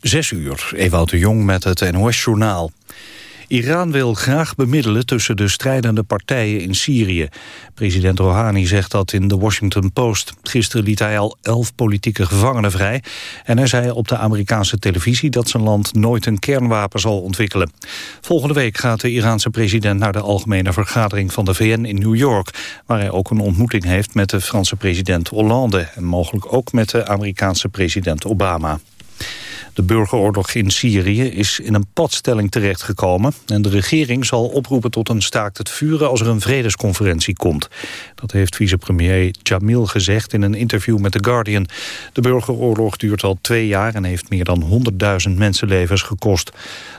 Zes uur, Ewout de Jong met het NOS-journaal. Iran wil graag bemiddelen tussen de strijdende partijen in Syrië. President Rouhani zegt dat in de Washington Post. Gisteren liet hij al elf politieke gevangenen vrij... en hij zei op de Amerikaanse televisie dat zijn land nooit een kernwapen zal ontwikkelen. Volgende week gaat de Iraanse president naar de algemene vergadering van de VN in New York... waar hij ook een ontmoeting heeft met de Franse president Hollande... en mogelijk ook met de Amerikaanse president Obama. De burgeroorlog in Syrië is in een padstelling terechtgekomen... en de regering zal oproepen tot een staakt het vuren als er een vredesconferentie komt. Dat heeft vicepremier Jamil gezegd in een interview met The Guardian. De burgeroorlog duurt al twee jaar en heeft meer dan 100.000 mensenlevens gekost.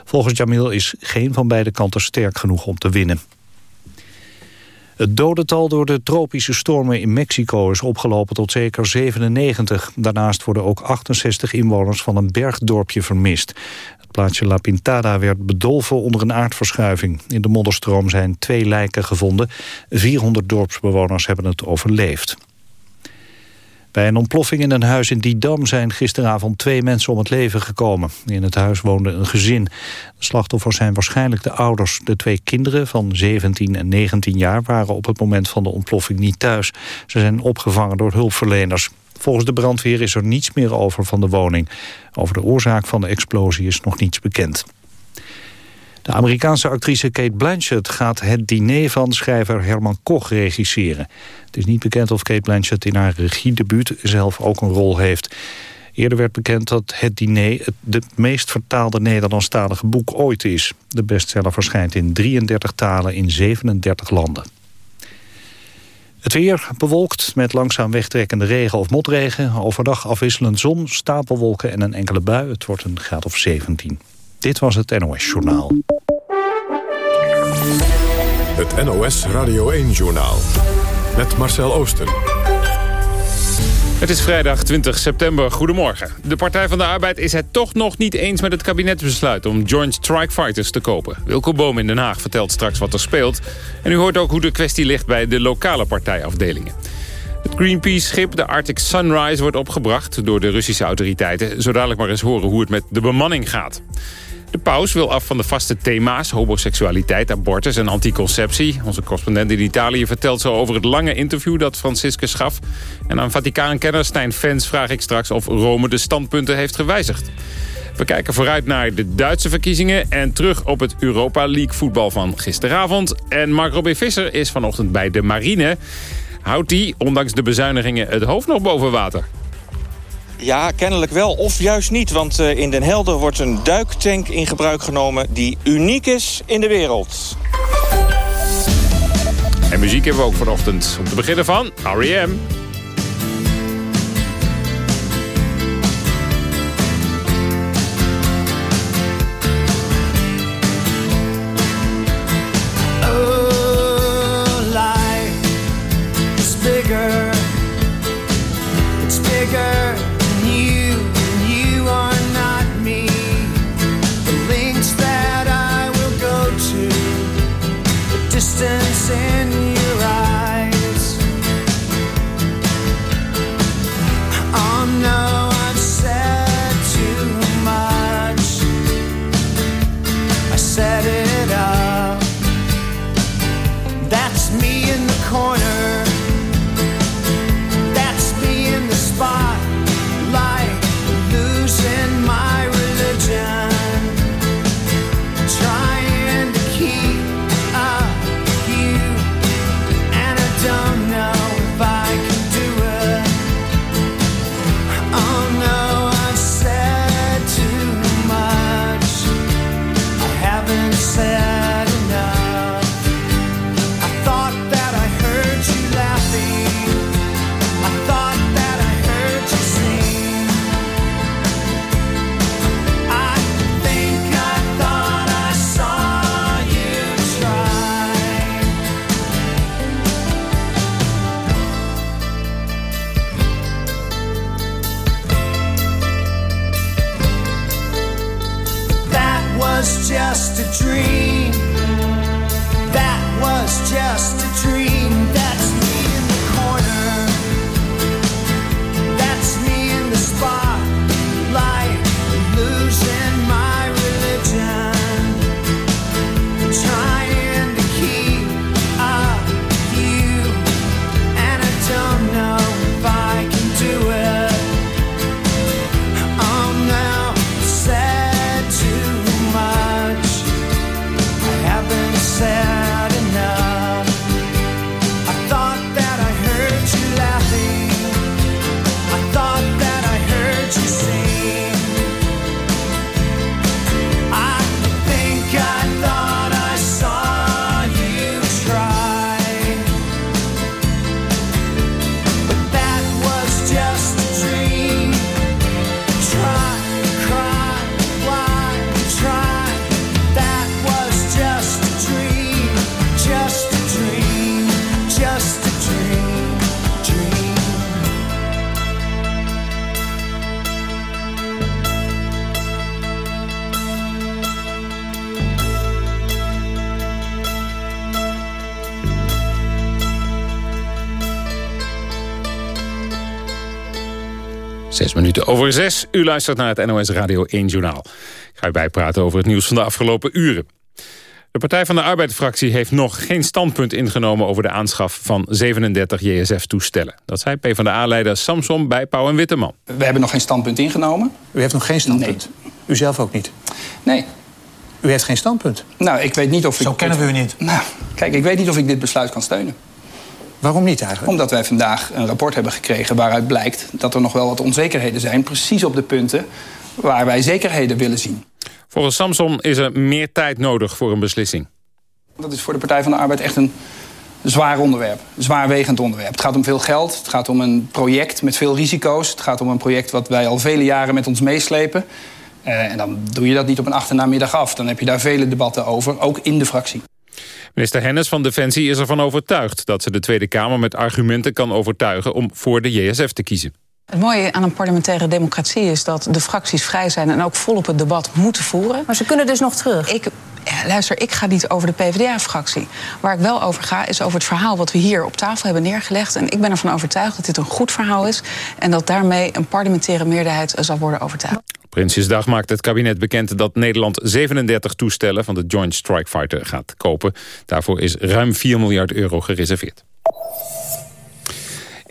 Volgens Jamil is geen van beide kanten sterk genoeg om te winnen. Het dodental door de tropische stormen in Mexico is opgelopen tot zeker 97. Daarnaast worden ook 68 inwoners van een bergdorpje vermist. Het plaatsje La Pintada werd bedolven onder een aardverschuiving. In de modderstroom zijn twee lijken gevonden. 400 dorpsbewoners hebben het overleefd. Bij een ontploffing in een huis in Didam zijn gisteravond twee mensen om het leven gekomen. In het huis woonde een gezin. De slachtoffers zijn waarschijnlijk de ouders. De twee kinderen van 17 en 19 jaar waren op het moment van de ontploffing niet thuis. Ze zijn opgevangen door hulpverleners. Volgens de brandweer is er niets meer over van de woning. Over de oorzaak van de explosie is nog niets bekend. De Amerikaanse actrice Kate Blanchett gaat het diner van schrijver Herman Koch regisseren. Het is niet bekend of Kate Blanchett in haar regiedebuut zelf ook een rol heeft. Eerder werd bekend dat het diner het de meest vertaalde Nederlandstalige boek ooit is. De bestseller verschijnt in 33 talen in 37 landen. Het weer bewolkt met langzaam wegtrekkende regen of motregen. Overdag afwisselend zon, stapelwolken en een enkele bui. Het wordt een graad of 17. Dit was het NOS Journaal. Het NOS Radio 1-journaal. Met Marcel Oosten. Het is vrijdag 20 september. Goedemorgen. De Partij van de Arbeid is het toch nog niet eens met het kabinetsbesluit... om Joint Strike Fighters te kopen. Wilco Boom in Den Haag vertelt straks wat er speelt. En u hoort ook hoe de kwestie ligt bij de lokale partijafdelingen. Het Greenpeace-schip, de Arctic Sunrise, wordt opgebracht door de Russische autoriteiten. Zo dadelijk maar eens horen hoe het met de bemanning gaat. De paus wil af van de vaste thema's, homoseksualiteit, abortus en anticonceptie. Onze correspondent in Italië vertelt zo over het lange interview dat Franciscus gaf. En aan Vaticaankenner Stijn vraag ik straks of Rome de standpunten heeft gewijzigd. We kijken vooruit naar de Duitse verkiezingen... en terug op het Europa League voetbal van gisteravond. En Mark Robin Visser is vanochtend bij de marine. Houdt hij, ondanks de bezuinigingen, het hoofd nog boven water? Ja, kennelijk wel. Of juist niet, want eh, in Den Helder wordt een duiktank in gebruik genomen... die uniek is in de wereld. En muziek hebben we ook vanochtend. Om te beginnen van R.E.M. minuten over zes. U luistert naar het NOS Radio 1 Journaal. Ik ga u bijpraten over het nieuws van de afgelopen uren. De Partij van de Arbeid-fractie heeft nog geen standpunt ingenomen... over de aanschaf van 37 JSF-toestellen. Dat zei PvdA-leider Samson bij Pauw en Witteman. We hebben nog geen standpunt ingenomen. U heeft nog geen standpunt? Nee. U zelf ook niet? Nee. U heeft geen standpunt? Nou, ik weet niet of ik... Zo kennen we u niet. Nou, kijk, ik weet niet of ik dit besluit kan steunen. Waarom niet eigenlijk? Omdat wij vandaag een rapport hebben gekregen waaruit blijkt dat er nog wel wat onzekerheden zijn. Precies op de punten waar wij zekerheden willen zien. Volgens Samson is er meer tijd nodig voor een beslissing. Dat is voor de Partij van de Arbeid echt een zwaar onderwerp. Een zwaarwegend onderwerp. Het gaat om veel geld. Het gaat om een project met veel risico's. Het gaat om een project wat wij al vele jaren met ons meeslepen. Uh, en dan doe je dat niet op een achternamiddag af. Dan heb je daar vele debatten over, ook in de fractie. Minister Hennis van Defensie is ervan overtuigd... dat ze de Tweede Kamer met argumenten kan overtuigen... om voor de JSF te kiezen. Het mooie aan een parlementaire democratie is dat de fracties vrij zijn... en ook volop het debat moeten voeren. Maar ze kunnen dus nog terug? Ik, ja, luister, ik ga niet over de PvdA-fractie. Waar ik wel over ga, is over het verhaal wat we hier op tafel hebben neergelegd. En ik ben ervan overtuigd dat dit een goed verhaal is... en dat daarmee een parlementaire meerderheid zal worden overtuigd. Prinsjesdag maakt het kabinet bekend dat Nederland 37 toestellen van de Joint Strike Fighter gaat kopen. Daarvoor is ruim 4 miljard euro gereserveerd.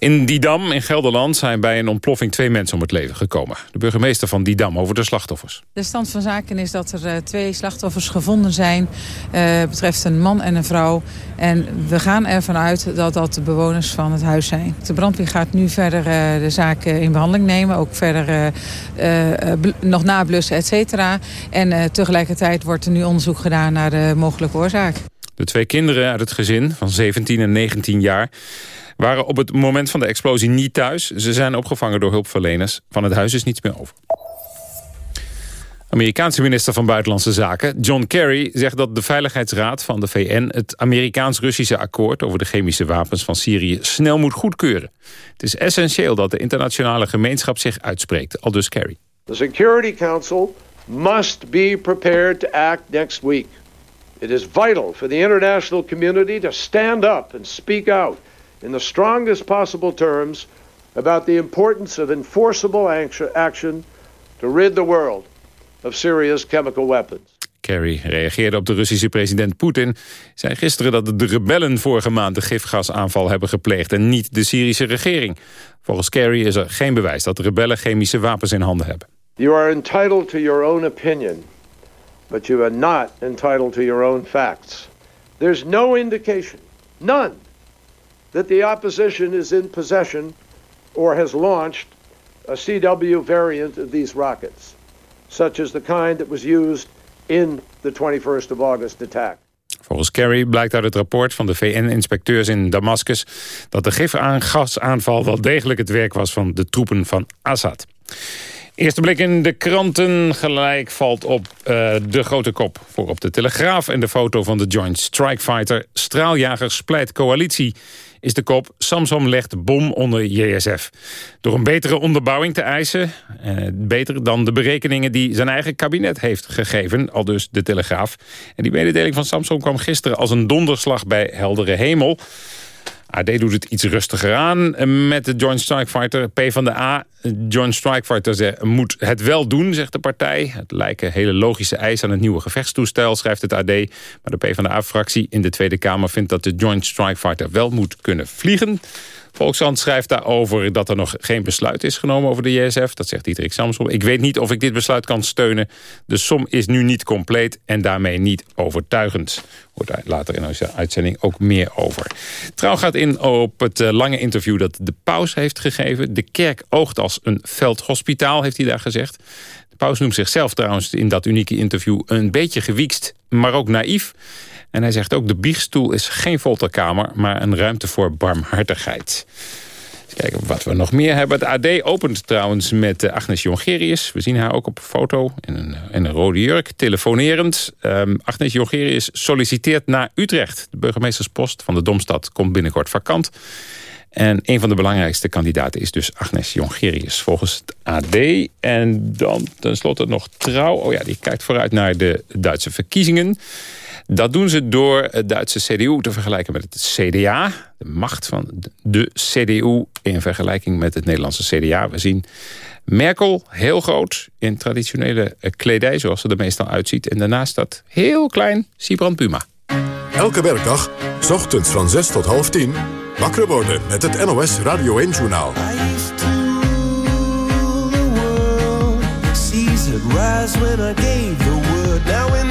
In Didam in Gelderland zijn bij een ontploffing twee mensen om het leven gekomen. De burgemeester van Didam over de slachtoffers. De stand van zaken is dat er uh, twee slachtoffers gevonden zijn. Uh, betreft een man en een vrouw. En we gaan ervan uit dat dat de bewoners van het huis zijn. De brandweer gaat nu verder uh, de zaak in behandeling nemen. Ook verder nog nablussen, et cetera. En tegelijkertijd wordt er nu onderzoek gedaan naar de mogelijke oorzaak. De twee kinderen uit het gezin van 17 en 19 jaar waren op het moment van de explosie niet thuis. Ze zijn opgevangen door hulpverleners. Van het huis is niets meer over. Amerikaanse minister van Buitenlandse Zaken John Kerry zegt dat de Veiligheidsraad van de VN het Amerikaans-Russische akkoord over de chemische wapens van Syrië snel moet goedkeuren. Het is essentieel dat de internationale gemeenschap zich uitspreekt, aldus Kerry. The Security Council must be prepared to act next week. It is vital for the international community to stand up and speak out in the strongest possible terms about the importance of enforceable action to rid the world of Syria's chemical weapons. Kerry reageerde op de Russische president Poetin. zei gisteren dat de rebellen vorige maand de gifgasaanval hebben gepleegd... en niet de Syrische regering. Volgens Kerry is er geen bewijs dat de rebellen chemische wapens in handen hebben. You are entitled to your own opinion, but you are not entitled to your own facts. There's no indication, none, that the opposition is in possession or has launched a CW variant of these rockets, such as the kind that was used in the 21st of August attack. Volgens Kerry blijkt uit het rapport van de VN-inspecteurs in Damascus... dat de gifgasaanval wel degelijk het werk was van de troepen van Assad. Eerste blik in de kranten. Gelijk valt op uh, de grote kop voor op de Telegraaf... en de foto van de Joint Strike Fighter. Straaljagers pleit coalitie is de kop... Samsung legt bom onder JSF. Door een betere onderbouwing te eisen... Eh, beter dan de berekeningen die zijn eigen kabinet heeft gegeven... al dus de Telegraaf. En die mededeling van Samsung kwam gisteren als een donderslag bij heldere hemel... AD doet het iets rustiger aan met de Joint Strike Fighter. P van de A, Joint Strike Fighter moet het wel doen, zegt de partij. Het lijken hele logische eisen aan het nieuwe gevechtstoestel, schrijft het AD. Maar de P van de A-fractie in de Tweede Kamer vindt dat de Joint Strike Fighter wel moet kunnen vliegen. Volkskrant schrijft daarover dat er nog geen besluit is genomen over de JSF. Dat zegt Dietrich Samsom. Ik weet niet of ik dit besluit kan steunen. De som is nu niet compleet en daarmee niet overtuigend. Wordt daar later in onze uitzending ook meer over. Trouw gaat in op het eh, lange interview dat de paus heeft gegeven. De kerk oogt als een veldhospitaal, heeft hij daar gezegd. De paus noemt zichzelf trouwens in dat unieke interview een beetje gewiekst, maar ook naïef. En hij zegt ook, de biechtstoel is geen folterkamer... maar een ruimte voor barmhartigheid. Kijken wat we nog meer hebben. Het AD opent trouwens met uh, Agnes Jongerius. We zien haar ook op foto in een, in een rode jurk, telefonerend. Um, Agnes Jongerius solliciteert naar Utrecht. De burgemeesterspost van de Domstad komt binnenkort vakant. En een van de belangrijkste kandidaten is dus Agnes Jongerius volgens het AD. En dan tenslotte nog Trouw. Oh ja, die kijkt vooruit naar de Duitse verkiezingen. Dat doen ze door het Duitse CDU te vergelijken met het CDA. De macht van de CDU in vergelijking met het Nederlandse CDA. We zien Merkel, heel groot, in traditionele kledij, zoals ze er meestal uitziet. En daarnaast dat heel klein Sibrand Puma. Elke werkdag, ochtends van 6 tot half 10... wakker worden met het NOS Radio 1-journaal. rise when I gave the word. Now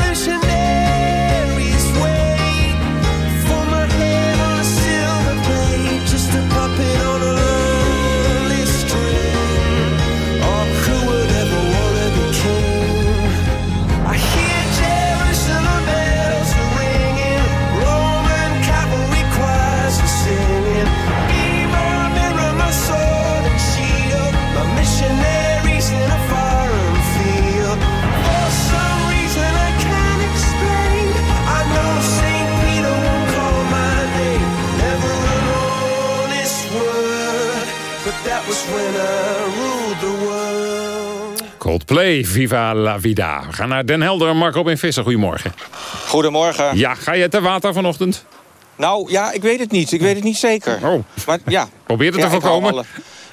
Coldplay, Viva la Vida. We gaan naar Den Helder. Mark Robin Visser, goedemorgen. Goedemorgen. Ja, ga je te water vanochtend? Nou, ja, ik weet het niet. Ik weet het niet zeker. Oh, Maar ja. probeer het Ja, te ik hou voorkomen. alle-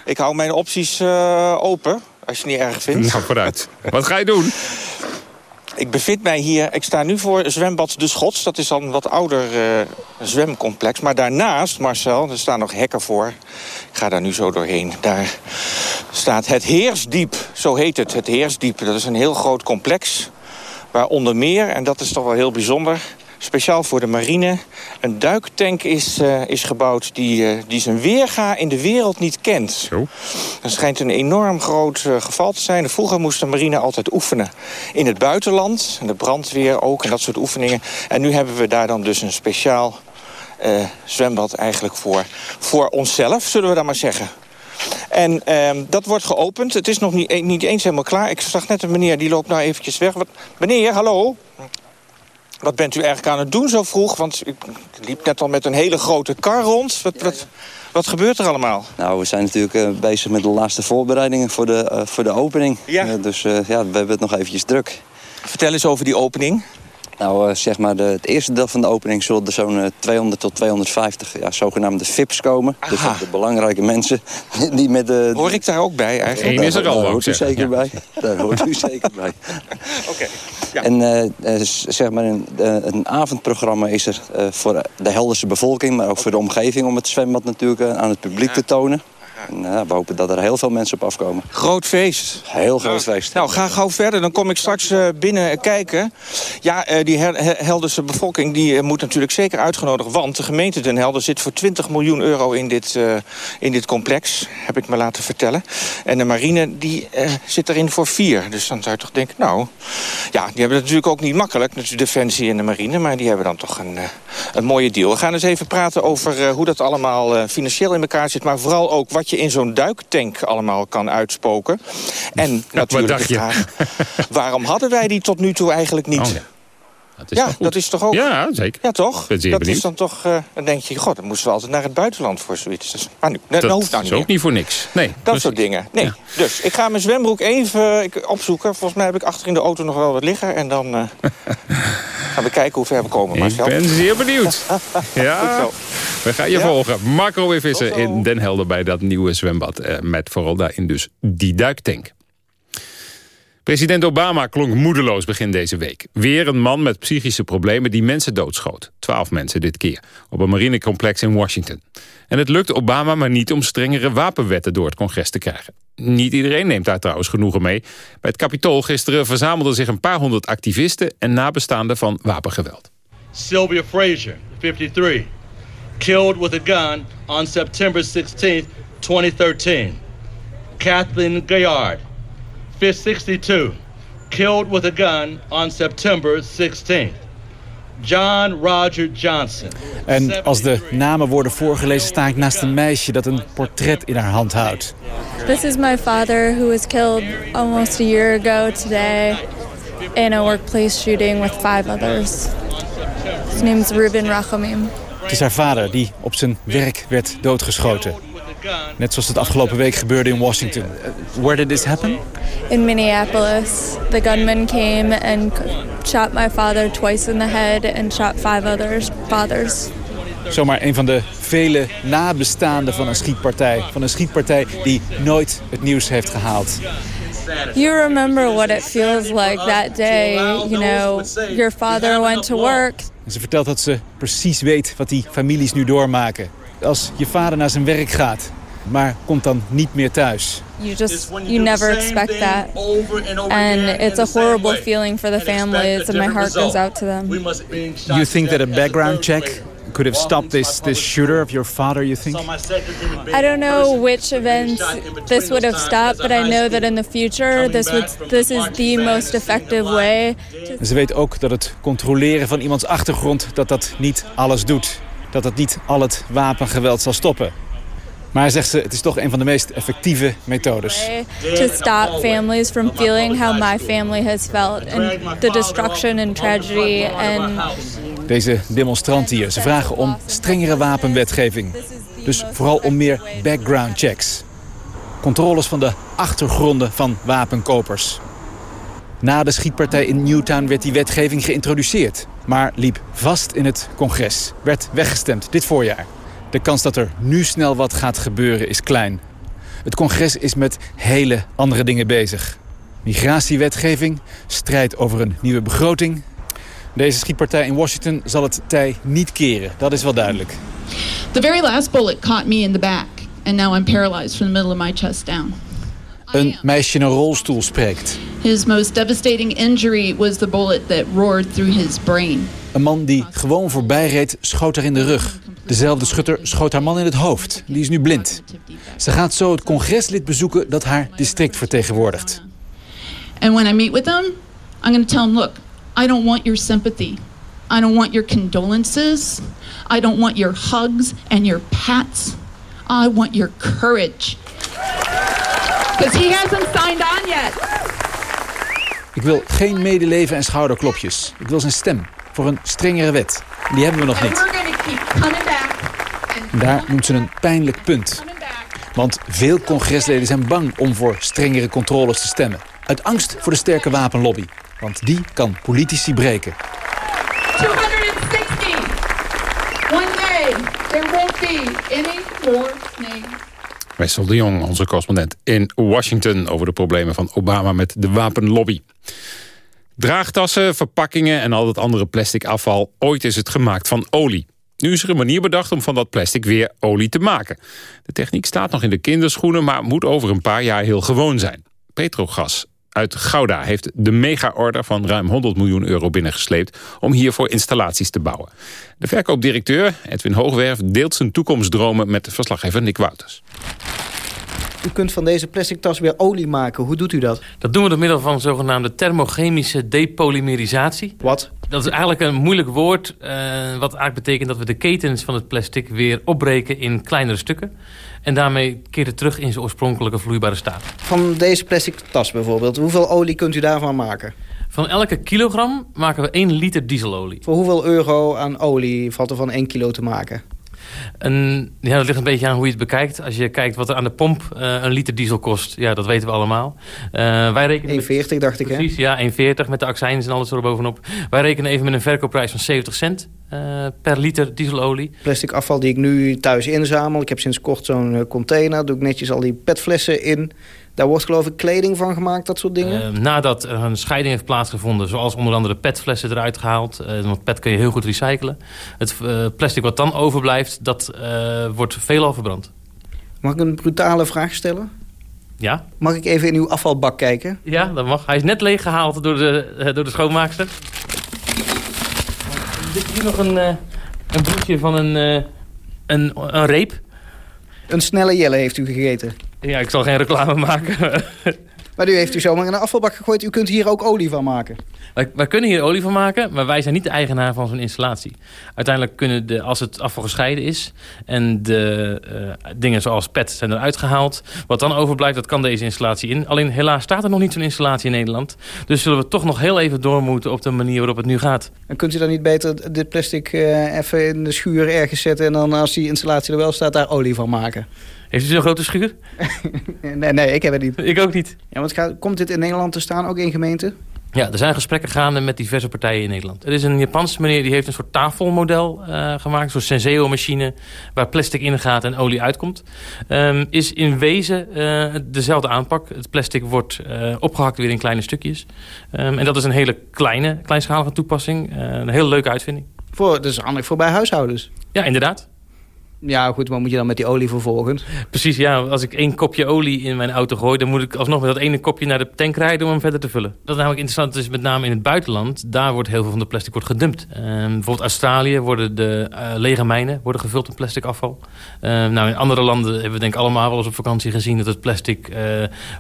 Ik hou mijn opties eh, open, als je het niet erg vindt. Nou, vooruit. Wat ga je doen? Ik bevind mij hier, ik sta nu voor zwembad De Schots. Dat is al een wat ouder eh, zwemcomplex. Maar daarnaast, Marcel, er staan nog hekken voor. Ik ga daar nu zo doorheen. Daar staat het Heersdiep, zo heet het, het Heersdiep. Dat is een heel groot complex. Waar onder meer, en dat is toch wel heel bijzonder... speciaal voor de marine, een duiktank is, eh, is gebouwd... Die, eh, die zijn weerga in de wereld niet kent. Zo. Dat schijnt een enorm groot eh, geval te zijn. Vroeger moest de marine altijd oefenen in het buitenland. En de brandweer ook en dat soort oefeningen. En nu hebben we daar dan dus een speciaal zwembad eigenlijk voor, voor onszelf, zullen we dan maar zeggen. En ehm, dat wordt geopend. Het is nog niet, niet eens helemaal klaar. Ik zag net een meneer, die loopt nou eventjes weg. Wat, meneer, hallo? Wat bent u eigenlijk aan het doen zo vroeg? Want ik liep net al met een hele grote kar rond. Wat, wat, wat gebeurt er allemaal? Nou, we zijn natuurlijk eh, bezig met de laatste voorbereidingen voor de, eh, voor de opening. Ja. Eh, dus ja, we hebben het nog eventjes druk. Vertel eens over die opening. Nou, eh, zeg maar, de, het eerste deel van de opening zullen er zo'n eh, 200 tot 250 ja, zogenaamde VIP's komen. Dus Aha. de belangrijke mensen die met de... Hoor ik daar ook bij eigenlijk? Eén is er al, Daar hoort u zeker Ja. bij. Daar hoort u zeker bij. Oké. Ja. En eh, eh, zeg maar een, eh, een avondprogramma is er eh, voor de Helderse bevolking... maar ook voor de omgeving om het zwembad natuurlijk eh, aan het publiek te tonen. Eh, we hopen dat er heel veel mensen op afkomen. Groot feest. Heel groot feest. Nou, ga gauw verder. Dan kom ik straks eh, binnen kijken. Ja, eh, die Hel- Hel- Helderse bevolking die, eh, moet natuurlijk zeker uitgenodigd. Want de gemeente Den Helder zit voor 20 miljoen euro in dit, in dit complex. Heb ik me laten vertellen. En de marine die zit erin voor vier. Dus dan zou je toch denken, nou... Ja, die hebben het natuurlijk ook niet makkelijk. Natuurlijk Defensie en de marine. Maar die hebben dan toch een, een mooie deal. We gaan eens even praten over hoe dat allemaal financieel in elkaar zit. Maar vooral ook wat je je in zo'n duiktank allemaal kan uitspoken. En natuurlijk de vraag, waarom hadden wij die tot nu toe eigenlijk niet? Oh. Dat is ja, dat is toch ook... Ja, zeker. Ja, toch? dat benieuwd. is dan toch... eh, dan denk je, god, dan moesten we altijd naar het buitenland voor zoiets. Dus, maar nu, dat, Dat hoeft nou is niet ook meer. niet voor niks. Nee, Dat precies. soort dingen. Nee. Dus ik ga mijn zwembroek even ik, opzoeken. Volgens mij heb ik achter in de auto nog wel wat liggen. En dan eh, gaan we kijken hoe ver we komen. Ik Marcel. ben zeer benieuwd. Ja, we gaan je Ja. volgen. Marco weer vissen in Den Helder bij dat nieuwe zwembad. eh, Met vooral daarin dus die duiktank. President Obama klonk moedeloos begin deze week. Weer een man met psychische problemen die mensen doodschoot. Twaalf mensen dit keer. Op een marinecomplex in Washington. En het lukt Obama maar niet om strengere wapenwetten door het congres te krijgen. Niet iedereen neemt daar trouwens genoegen mee. Bij het Capitool gisteren verzamelden zich een paar honderd activisten... en nabestaanden van wapengeweld. Sylvia Frazier, 53, killed with a gun on September 16, 2013. Kathleen Gayard, 62, killed with a gun on September 16th. John Roger Johnson. En als de namen worden voorgelezen sta ik naast een meisje dat een portret in haar hand houdt. This is my father who was killed almost a year ago today in a workplace shooting with five others. His name's Ruben Rachamim. Het is haar vader die op zijn werk werd doodgeschoten. Net zoals het afgelopen week gebeurde in Washington. Where did this happen? In Minneapolis, the gunman came and shot my father twice in the head and shot five others fathers. Zomaar een van de vele nabestaanden van een schietpartij. Van een schietpartij die nooit het nieuws heeft gehaald. You remember what it feels like that day. You know, your father went to work. En ze vertelt dat ze precies weet wat die families nu doormaken. Als je vader naar zijn werk gaat, maar komt dan niet meer thuis. You just, you never expect that. And it's a horrible feeling for the families and my heart goes out to them. You think that a background check could have stopped this, this shooter of your father, you think? I don't know which events this would have stopped, but I know that in the future this would this is the most effective way. Ze weet ook dat het controleren van iemands achtergrond dat dat niet alles doet. Dat dat niet al het wapengeweld zal stoppen. Maar zegt ze, het is toch een van de meest effectieve methodes. To stop families from feeling how my family has felt and the destruction and tragedy and Deze demonstranten hier, ze vragen om strengere wapenwetgeving. Dus vooral om meer background checks. Controles van de achtergronden van wapenkopers. Na de schietpartij in Newtown werd die wetgeving geïntroduceerd. Maar liep vast in het congres. Werd weggestemd dit voorjaar. De kans dat er nu snel wat gaat gebeuren is klein. Het congres is met hele andere dingen bezig. Migratiewetgeving, strijd over een nieuwe begroting. Deze schietpartij in Washington zal het tij niet keren. Dat is wel duidelijk. The very last bullet caught me in the back, and now I'm paralyzed from the middle of my chest down. Een meisje in een rolstoel spreekt. His most devastating injury was the bullet that roared through his brain. Een man die gewoon voorbij reed, schoot haar in de rug. Dezelfde schutter schoot haar man in het hoofd. Die is nu blind. Ze gaat zo het congreslid bezoeken dat haar district vertegenwoordigt. And when I meet with him, I'm going to tell him, look, I don't want your sympathy. I don't want your condolences. I don't want your hugs and your pats. I want your courage. Because he hasn't signed on yet. Ik wil geen medeleven en schouderklopjes. Ik wil zijn stem voor een strengere wet. Die hebben we nog niet. En daar noemt ze een pijnlijk punt. Want veel congresleden zijn bang om voor strengere controles te stemmen. Uit angst voor de sterke wapenlobby. Want die kan politici breken. 260. One day, there won't be any more names. Wessel de Jong, onze correspondent in Washington... over de problemen van Obama met de wapenlobby. Draagtassen, verpakkingen en al dat andere plastic afval... ooit is het gemaakt van olie. Nu is er een manier bedacht om van dat plastic weer olie te maken. De techniek staat nog in de kinderschoenen... maar moet over een paar jaar heel gewoon zijn. Petrogas uit Gouda heeft de mega-order van ruim 100 miljoen euro binnengesleept... om hiervoor installaties te bouwen. De verkoopdirecteur, Edwin Hoogwerf, deelt zijn toekomstdromen... met de verslaggever Nick Wouters. U kunt van deze plastic tas weer olie maken. Hoe doet u dat? Dat doen we door middel van zogenaamde thermochemische depolymerisatie. Wat? Dat is eigenlijk een moeilijk woord. eh, wat eigenlijk betekent dat we de ketens van het plastic weer opbreken in kleinere stukken. En daarmee keert het terug in zijn oorspronkelijke vloeibare staat. Van deze plastic tas bijvoorbeeld. Hoeveel olie kunt u daarvan maken? Van elke kilogram maken we 1 liter dieselolie. Voor hoeveel euro aan olie valt er van 1 kilo te maken? En ja, dat ligt een beetje aan hoe je het bekijkt. Als je kijkt wat er aan de pomp eh, een liter diesel kost, ja, dat weten we allemaal. Eh, wij rekenen 1,40 dacht ik, hè? Precies, ja, 1,40 met de accijns en alles erbovenop. Wij rekenen even met een verkoopprijs van 70 cent eh, per liter dieselolie. Plastic afval die ik nu thuis inzamel. Ik heb sinds kort zo'n container. Doe ik netjes al die petflessen in. Daar wordt geloof ik kleding van gemaakt, dat soort dingen. Eh, nadat er een scheiding heeft plaatsgevonden, zoals onder andere petflessen eruit gehaald. eh, want pet kun je heel goed recyclen. Het eh, plastic wat dan overblijft, dat eh, wordt veelal verbrand. Mag ik een brutale vraag stellen? Ja? Mag ik even in uw afvalbak kijken? Ja, dat mag. Hij is net leeggehaald door de, door de schoonmaakster. Er zit hier nog een, een broekje van een, een, een reep. Een snelle jelle heeft u gegeten. Ja, ik zal geen reclame maken. Maar u heeft u zomaar in een afvalbak gegooid. U kunt hier ook olie van maken. Wij, wij kunnen hier olie van maken, maar wij zijn niet de eigenaar van zo'n installatie. Uiteindelijk kunnen de, als het afval gescheiden is en de eh, dingen zoals PET zijn eruit gehaald, wat dan overblijft, dat kan deze installatie in. Alleen helaas staat er nog niet zo'n installatie in Nederland. Dus zullen we toch nog heel even door moeten op de manier waarop het nu gaat. En kunt u dan niet beter dit plastic eh, even in de schuur ergens zetten... en dan als die installatie er wel staat, daar olie van maken? Heeft u zo'n grote schuur? nee, nee, ik heb het niet. Ik ook niet. Ja, want gaat, komt dit in Nederland te staan, ook in gemeenten? Ja, er zijn gesprekken gaande met diverse partijen in Nederland. Er is een Japanse meneer die heeft een soort tafelmodel eh, gemaakt. Een soort Senseo-machine waar plastic in gaat en olie uitkomt. Ehm, is in wezen eh, dezelfde aanpak. Het plastic wordt eh, opgehakt weer in kleine stukjes. Ehm, en dat is een hele kleine, kleinschalige toepassing. Een hele leuke uitvinding. Voor, dat is handig voor bij huishoudens. Ja, inderdaad. Ja, goed, maar moet je dan met die olie vervolgens? Precies, ja. Als ik één kopje olie in mijn auto gooi... dan moet ik alsnog met dat ene kopje naar de tank rijden om hem verder te vullen. Dat is namelijk interessant, is met name in het buitenland... daar wordt heel veel van de plastic wordt gedumpt. Ehm, bijvoorbeeld Australië worden de eh, lege mijnen worden gevuld met plastic afval. Ehm, nou, in andere landen hebben we denk ik allemaal wel eens op vakantie gezien... dat het plastic eh,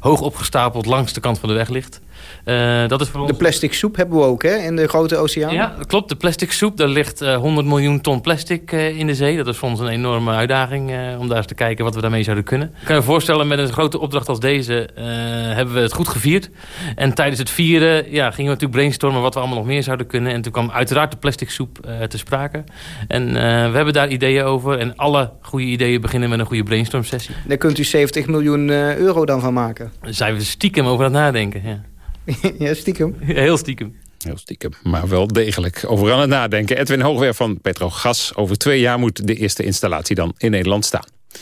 hoog opgestapeld langs de kant van de weg ligt. Eh, dat is voor ons... De plastic soep hebben we ook, hè, in de grote oceaan. Ja, dat klopt. De plastic soep, daar ligt eh, 100 miljoen ton plastic eh, in de zee. Dat is voor ons een enorme uitdaging eh, om daar eens te kijken wat we daarmee zouden kunnen. Ik kan je voorstellen, met een grote opdracht als deze eh, hebben we het goed gevierd. En tijdens het vieren ja, gingen we natuurlijk brainstormen wat we allemaal nog meer zouden kunnen. En toen kwam uiteraard de plastic soep eh, te sprake. En we hebben daar ideeën over. En alle goede ideeën beginnen met een goede brainstorm sessie. Daar kunt u 70 miljoen euro dan van maken. Daar zijn we stiekem over aan het nadenken. Ja. ja, stiekem. Heel stiekem. Heel stiekem, maar wel degelijk over aan het nadenken. Edwin Hoogwer van Petrogas. Over twee jaar moet de eerste installatie dan in Nederland staan. Het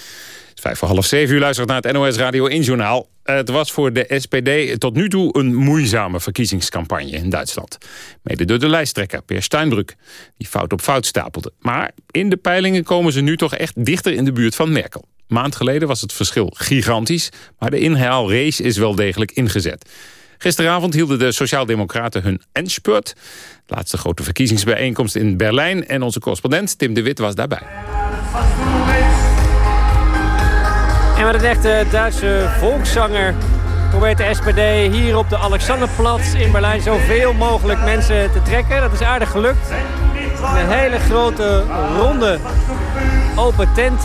is Vijf voor half zeven, u luistert naar het NOS Radio 1 Journaal. Het was voor de SPD tot nu toe een moeizame verkiezingscampagne in Duitsland. Mede door de lijsttrekker Peer Steinbrück, die fout op fout stapelde. Maar in de peilingen komen ze nu toch echt dichter in de buurt van Merkel. Maand geleden was het verschil gigantisch, maar de inhaalrace is wel degelijk ingezet. Gisteravond hielden de Sociaaldemocraten hun Endspurt. De laatste grote verkiezingsbijeenkomst in Berlijn. En onze correspondent Tim de Wit was daarbij. En met een echte Duitse volkszanger probeert de SPD hier op de Alexanderplatz in Berlijn zoveel mogelijk mensen te trekken. Dat is aardig gelukt. Een hele grote ronde open tent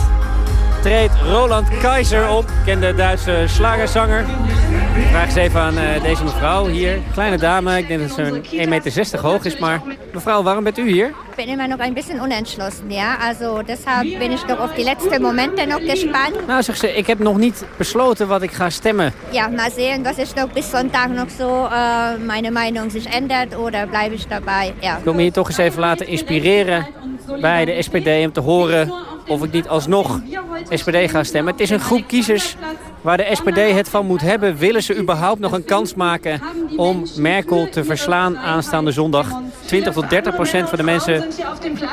treedt Roland Kaiser op, bekende Duitse slagerzanger. Ik vraag eens even aan eh, deze mevrouw hier. Kleine dame, ik denk dat ze een 1,60 meter hoog is. Maar mevrouw, waarom bent u hier? Ich bin immer noch ein bisschen unentschlossen, ja. Also deshalb bin ich noch auf die letzten Momente noch gespannt. Nou, zegt ze, ik heb nog niet besloten wat ik ga stemmen. Ja, mal sehen, was sich noch bis Sonntag noch so äh, meine Meinung sich ändert oder bleibe ich dabei. Ja. Ik wil me hier toch eens even laten inspireren bij de SPD om te horen of ik niet alsnog SPD ga stemmen. Het is een groep kiezers waar de SPD het van moet hebben. Willen ze überhaupt nog een kans maken om Merkel te verslaan aanstaande zondag? 20 tot 30 procent van de mensen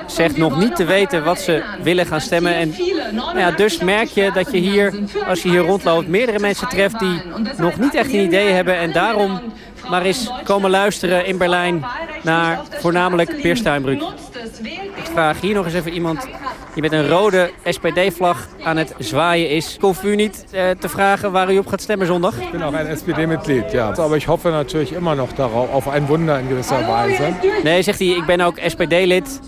zegt nog niet te weten wat ze willen gaan stemmen. En nou ja, dus merk je dat je hier, als je hier rondloopt, meerdere mensen treft die nog niet echt een idee hebben. En daarom maar eens komen luisteren in Berlijn naar voornamelijk Peer Steinbrück. Ik vraag hier nog eens even iemand die met een rode SPD-vlag aan het zwaaien is. Ik hoef u niet eh, te vragen waar u op gaat stemmen zondag. Ich bin auch ein SPD-Mitglied, ja. Aber ich hoffe natürlich immer noch darauf, auf ein Wunder in gewisser Weise. Nee, zegt hij, ik ben ook SPD-lid.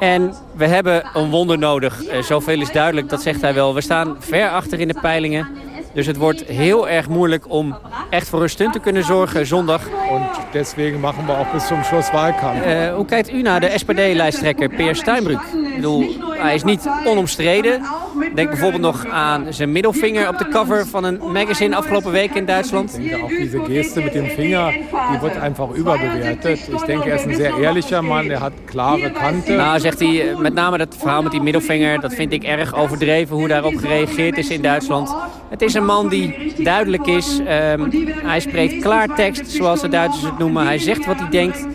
En we hebben een wonder nodig. Eh, zoveel is duidelijk, dat zegt hij wel. We staan ver achter in de peilingen. Dus het wordt heel erg moeilijk om echt voor een stunt te kunnen zorgen zondag. Und deswegen machen wir auch bis zum Schluss Wahlkampf. Eh, hoe kijkt u naar de SPD-lijsttrekker Peer Steinbrück? Ik bedoel, hij is niet onomstreden. Denk bijvoorbeeld nog aan zijn middelvinger op de cover van een magazine afgelopen week in Duitsland. Ich denke, auch diese Geste mit dem Finger, die wird einfach überbewertet. Ich denke, er ist ein sehr ehrlicher Mann, er hat klare Kanten. Nou, zegt hij, met name dat verhaal met die middelvinger... dat vind ik erg overdreven hoe daarop gereageerd is in Duitsland. Het is een man die duidelijk is. Ehm, hij spreekt klaartekst, zoals de Duitsers het noemen. Hij zegt wat hij denkt.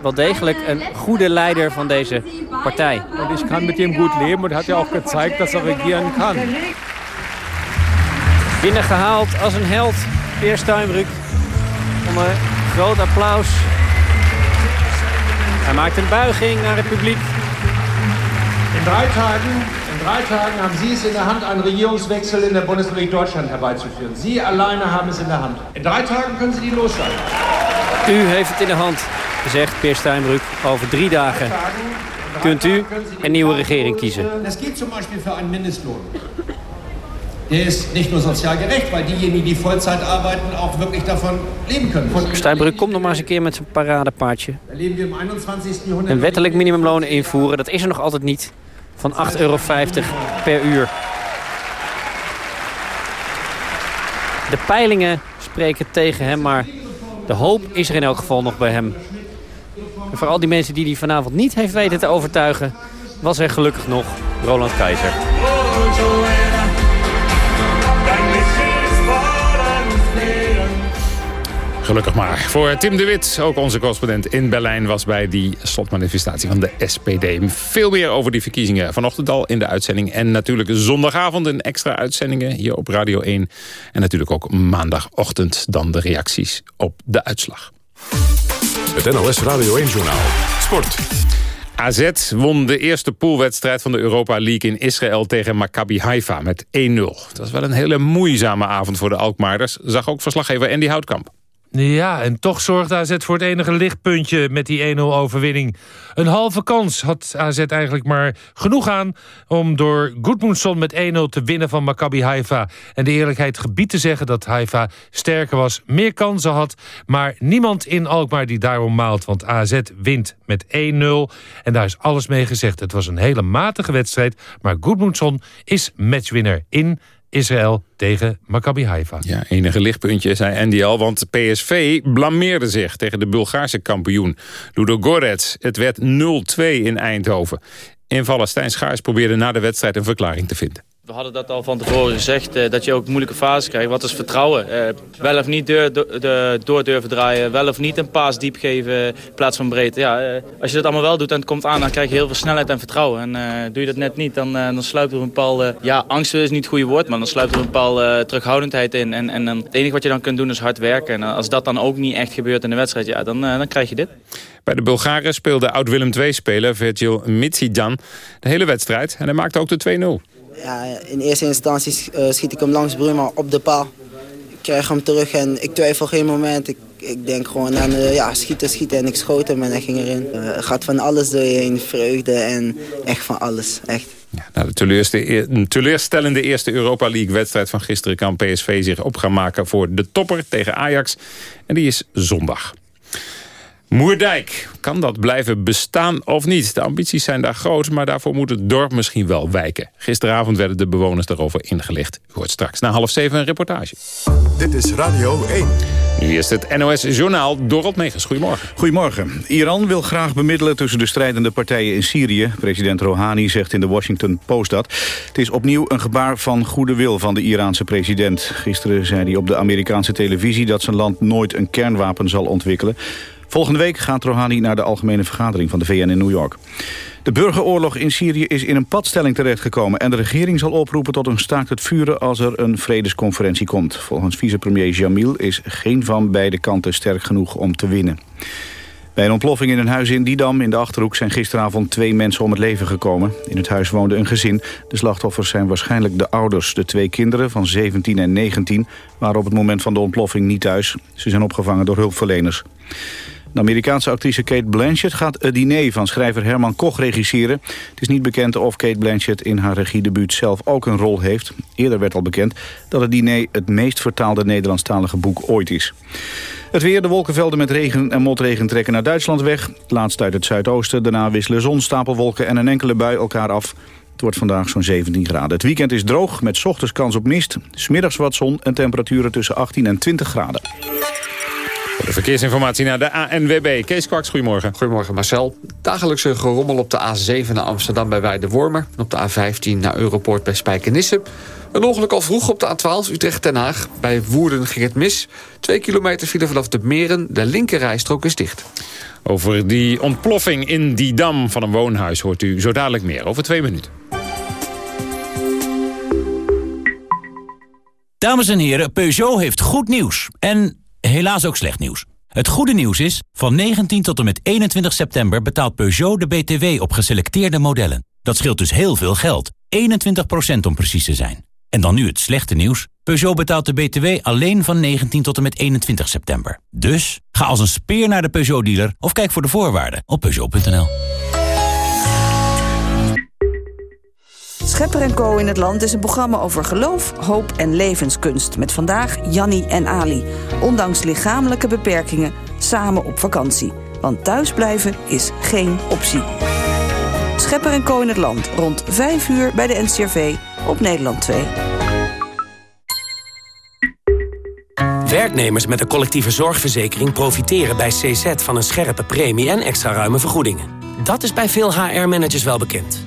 Wel degelijk een goede leider van deze partij. Und ich kann mit ihm gut leben und hat ja auch gezeigt, dass er regieren kann. Binnengehaald als een held, Peer Steinbrück. Onder groot applaus. Hij maakt een buiging naar het publiek. In drei Tagen, in drei Tagen haben Sie es in der Hand, einen Regierungswechsel in der Bundesrepublik Deutschland herbeizuführen. Sie alleine haben es in der Hand. In drei Tagen können Sie die losschalten. U heeft het in de hand, zegt Peer Steinbrück. Over drie dagen kunt u een nieuwe regering kiezen. Es geht zum Beispiel für einen Mindestlohn. Der ist nicht nur sozial gerecht, weil diejenigen, die Vollzeit arbeiten, auch wirklich davon leben können. Von Steinbrück komt nog maar eens een keer met zijn paradepaardje. erleben wir im 21. Jahrhundert. Een wettelijk minimumloon invoeren, dat is er nog altijd niet. Van 8,50 euro per uur. De peilingen spreken tegen hem, maar de hoop is er in elk geval nog bij hem. En voor al die mensen die hij vanavond niet heeft weten te overtuigen... was er gelukkig nog Roland Keizer. Gelukkig maar. Voor Tim de Wit, ook onze correspondent in Berlijn... was bij die slotmanifestatie van de SPD. Veel meer over die verkiezingen vanochtend al in de uitzending. En natuurlijk zondagavond een extra uitzendingen hier op Radio 1. En natuurlijk ook maandagochtend dan de reacties op de uitslag. Het NOS Radio 1-journaal. Sport. AZ won de eerste poolwedstrijd van de Europa League in Israël tegen Maccabi Haifa met 1-0. Dat was wel een hele moeizame avond voor de Alkmaarders, zag ook verslaggever Andy Houtkamp. Ja, en toch zorgde AZ voor het enige lichtpuntje met die 1-0 overwinning. Een halve kans had AZ eigenlijk maar genoeg aan... om door Goodmundsson met 1-0 te winnen van Maccabi Haifa. En de eerlijkheid gebied te zeggen dat Haifa sterker was, meer kansen had... maar niemand in Alkmaar die daarom maalt, want AZ wint met 1-0. En daar is alles mee gezegd. Het was een hele matige wedstrijd, maar Goodmundsson is matchwinner in Israël tegen Maccabi Haifa. Ja, enige lichtpuntje, zei Andy al, want PSV blameerde zich tegen de Bulgaarse kampioen Ludogorets. Het werd 0-2 in Eindhoven. Invaller Stijn Schaars probeerde na de wedstrijd een verklaring te vinden. We hadden dat al van tevoren gezegd, eh, dat je ook moeilijke fases krijgt. Wat is vertrouwen? Eh, wel of niet deur, do- de, door durven draaien, wel of niet een paas diep geven in plaats van breed. Ja, eh, als je dat allemaal wel doet en het komt aan, dan krijg je heel veel snelheid en vertrouwen. En doe je dat net niet, dan, dan sluipt er een bepaalde... Ja, angst is niet het goede woord, maar dan sluipt er een bepaalde terughoudendheid in. En, en het enige wat je dan kunt doen is hard werken. En als dat dan ook niet echt gebeurt in de wedstrijd, ja, dan, dan krijg je dit. Bij de Bulgaren speelde oud-Willem II-speler Virgil Mitsijan de hele wedstrijd. En hij maakte ook de 2-0. Ja, in eerste instantie eh, schiet ik hem langs Bruma op de paal. Ik krijg hem terug en ik twijfel geen moment. Ik, ik denk gewoon aan eh, ja, schieten, schieten en ik schoot hem en hij ging erin. Er gaat van alles door je heen, vreugde en echt van alles, echt. Na de teleurste- een teleurstellende eerste Europa League-wedstrijd van gisteren... kan PSV zich op gaan maken voor de topper tegen Ajax. En die is zondag. Moerdijk, kan dat blijven bestaan of niet? De ambities zijn daar groot, maar daarvoor moet het dorp misschien wel wijken. Gisteravond werden de bewoners daarover ingelicht. U hoort straks na half zeven een reportage. Dit is Radio 1. Nu is het NOS Journaal Dorot Megens. Goedemorgen. Goedemorgen. Iran wil graag bemiddelen tussen de strijdende partijen in Syrië. President Rouhani zegt in de Washington Post dat. Het is opnieuw een gebaar van goede wil van de Iraanse president. Gisteren zei hij op de Amerikaanse televisie dat zijn land nooit een kernwapen zal ontwikkelen. Volgende week gaat Rouhani naar de algemene vergadering van de VN in New York. De burgeroorlog in Syrië is in een padstelling terechtgekomen... en de regering zal oproepen tot een staakt het vuren als er een vredesconferentie komt. Volgens vicepremier Jamil is geen van beide kanten sterk genoeg om te winnen. Bij een ontploffing in een huis in Didam in de Achterhoek... zijn gisteravond twee mensen om het leven gekomen. In het huis woonde een gezin. De slachtoffers zijn waarschijnlijk de ouders. De twee kinderen van 17 en 19 waren op het moment van de ontploffing niet thuis. Ze zijn opgevangen door hulpverleners. De Amerikaanse actrice Kate Blanchett gaat het diner van schrijver Herman Koch regisseren. Het is niet bekend of Kate Blanchett in haar regiedebuut zelf ook een rol heeft. Eerder werd al bekend dat het diner het meest vertaalde Nederlandstalige boek ooit is. Het weer, de wolkenvelden met regen en motregen trekken naar Duitsland weg. Laatst uit het zuidoosten, daarna wisselen zon, stapelwolken en een enkele bui elkaar af. Het wordt vandaag zo'n 17 graden. Het weekend is droog, met ochtends kans op mist. Smiddags wat zon en temperaturen tussen 18 en 20 graden. De verkeersinformatie naar de ANWB. Kees Kwaks, goedemorgen. Goedemorgen Marcel. Dagelijkse gerommel op de A7 naar Amsterdam bij Weidewormer. En op de A15 naar Europoort bij Spijkenisse. Een ongeluk al vroeg op de A12 Utrecht-Den Haag. Bij Woerden ging het mis. Twee kilometer file vanaf de Meren. De linkerrijstrook is dicht. Over die ontploffing in die dam van een woonhuis hoort u zo dadelijk meer. Over twee minuten. Dames en heren, Peugeot heeft goed nieuws. En helaas ook slecht nieuws. Het goede nieuws is, van 19 tot en met 21 september betaalt Peugeot de BTW op geselecteerde modellen. Dat scheelt dus heel veel geld. 21% om precies te zijn. En dan nu het slechte nieuws. Peugeot betaalt de BTW alleen van 19 tot en met 21 september. Dus ga als een speer naar de Peugeot-dealer of kijk voor de voorwaarden op Peugeot.nl. Schepper en Co in het Land is een programma over geloof, hoop en levenskunst. Met vandaag Janni en Ali. Ondanks lichamelijke beperkingen, samen op vakantie. Want thuisblijven is geen optie. Schepper en Co in het Land. Rond 5 uur bij de NCRV op Nederland 2. Werknemers met een collectieve zorgverzekering profiteren bij CZ van een scherpe premie en extra ruime vergoedingen. Dat is bij veel HR-managers wel bekend.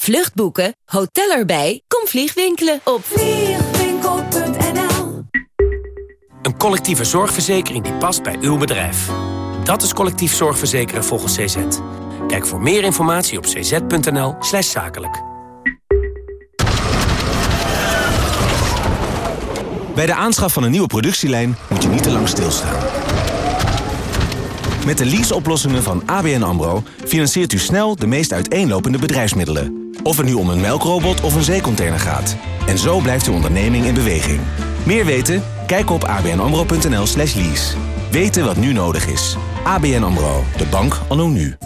Vluchtboeken, hotel erbij, kom vliegwinkelen op vliegwinkel.nl Een collectieve zorgverzekering die past bij uw bedrijf. Dat is collectief zorgverzekeren volgens CZ. Kijk voor meer informatie op cz.nl slash zakelijk. Bij de aanschaf van een nieuwe productielijn moet je niet te lang stilstaan. Met de leaseoplossingen van ABN AMRO financiert u snel de meest uiteenlopende bedrijfsmiddelen. Of het nu om een melkrobot of een zeecontainer gaat. En zo blijft uw onderneming in beweging. Meer weten? Kijk op abnamro.nl slash lease. Weten wat nu nodig is. ABN AMRO, de bank anno nu.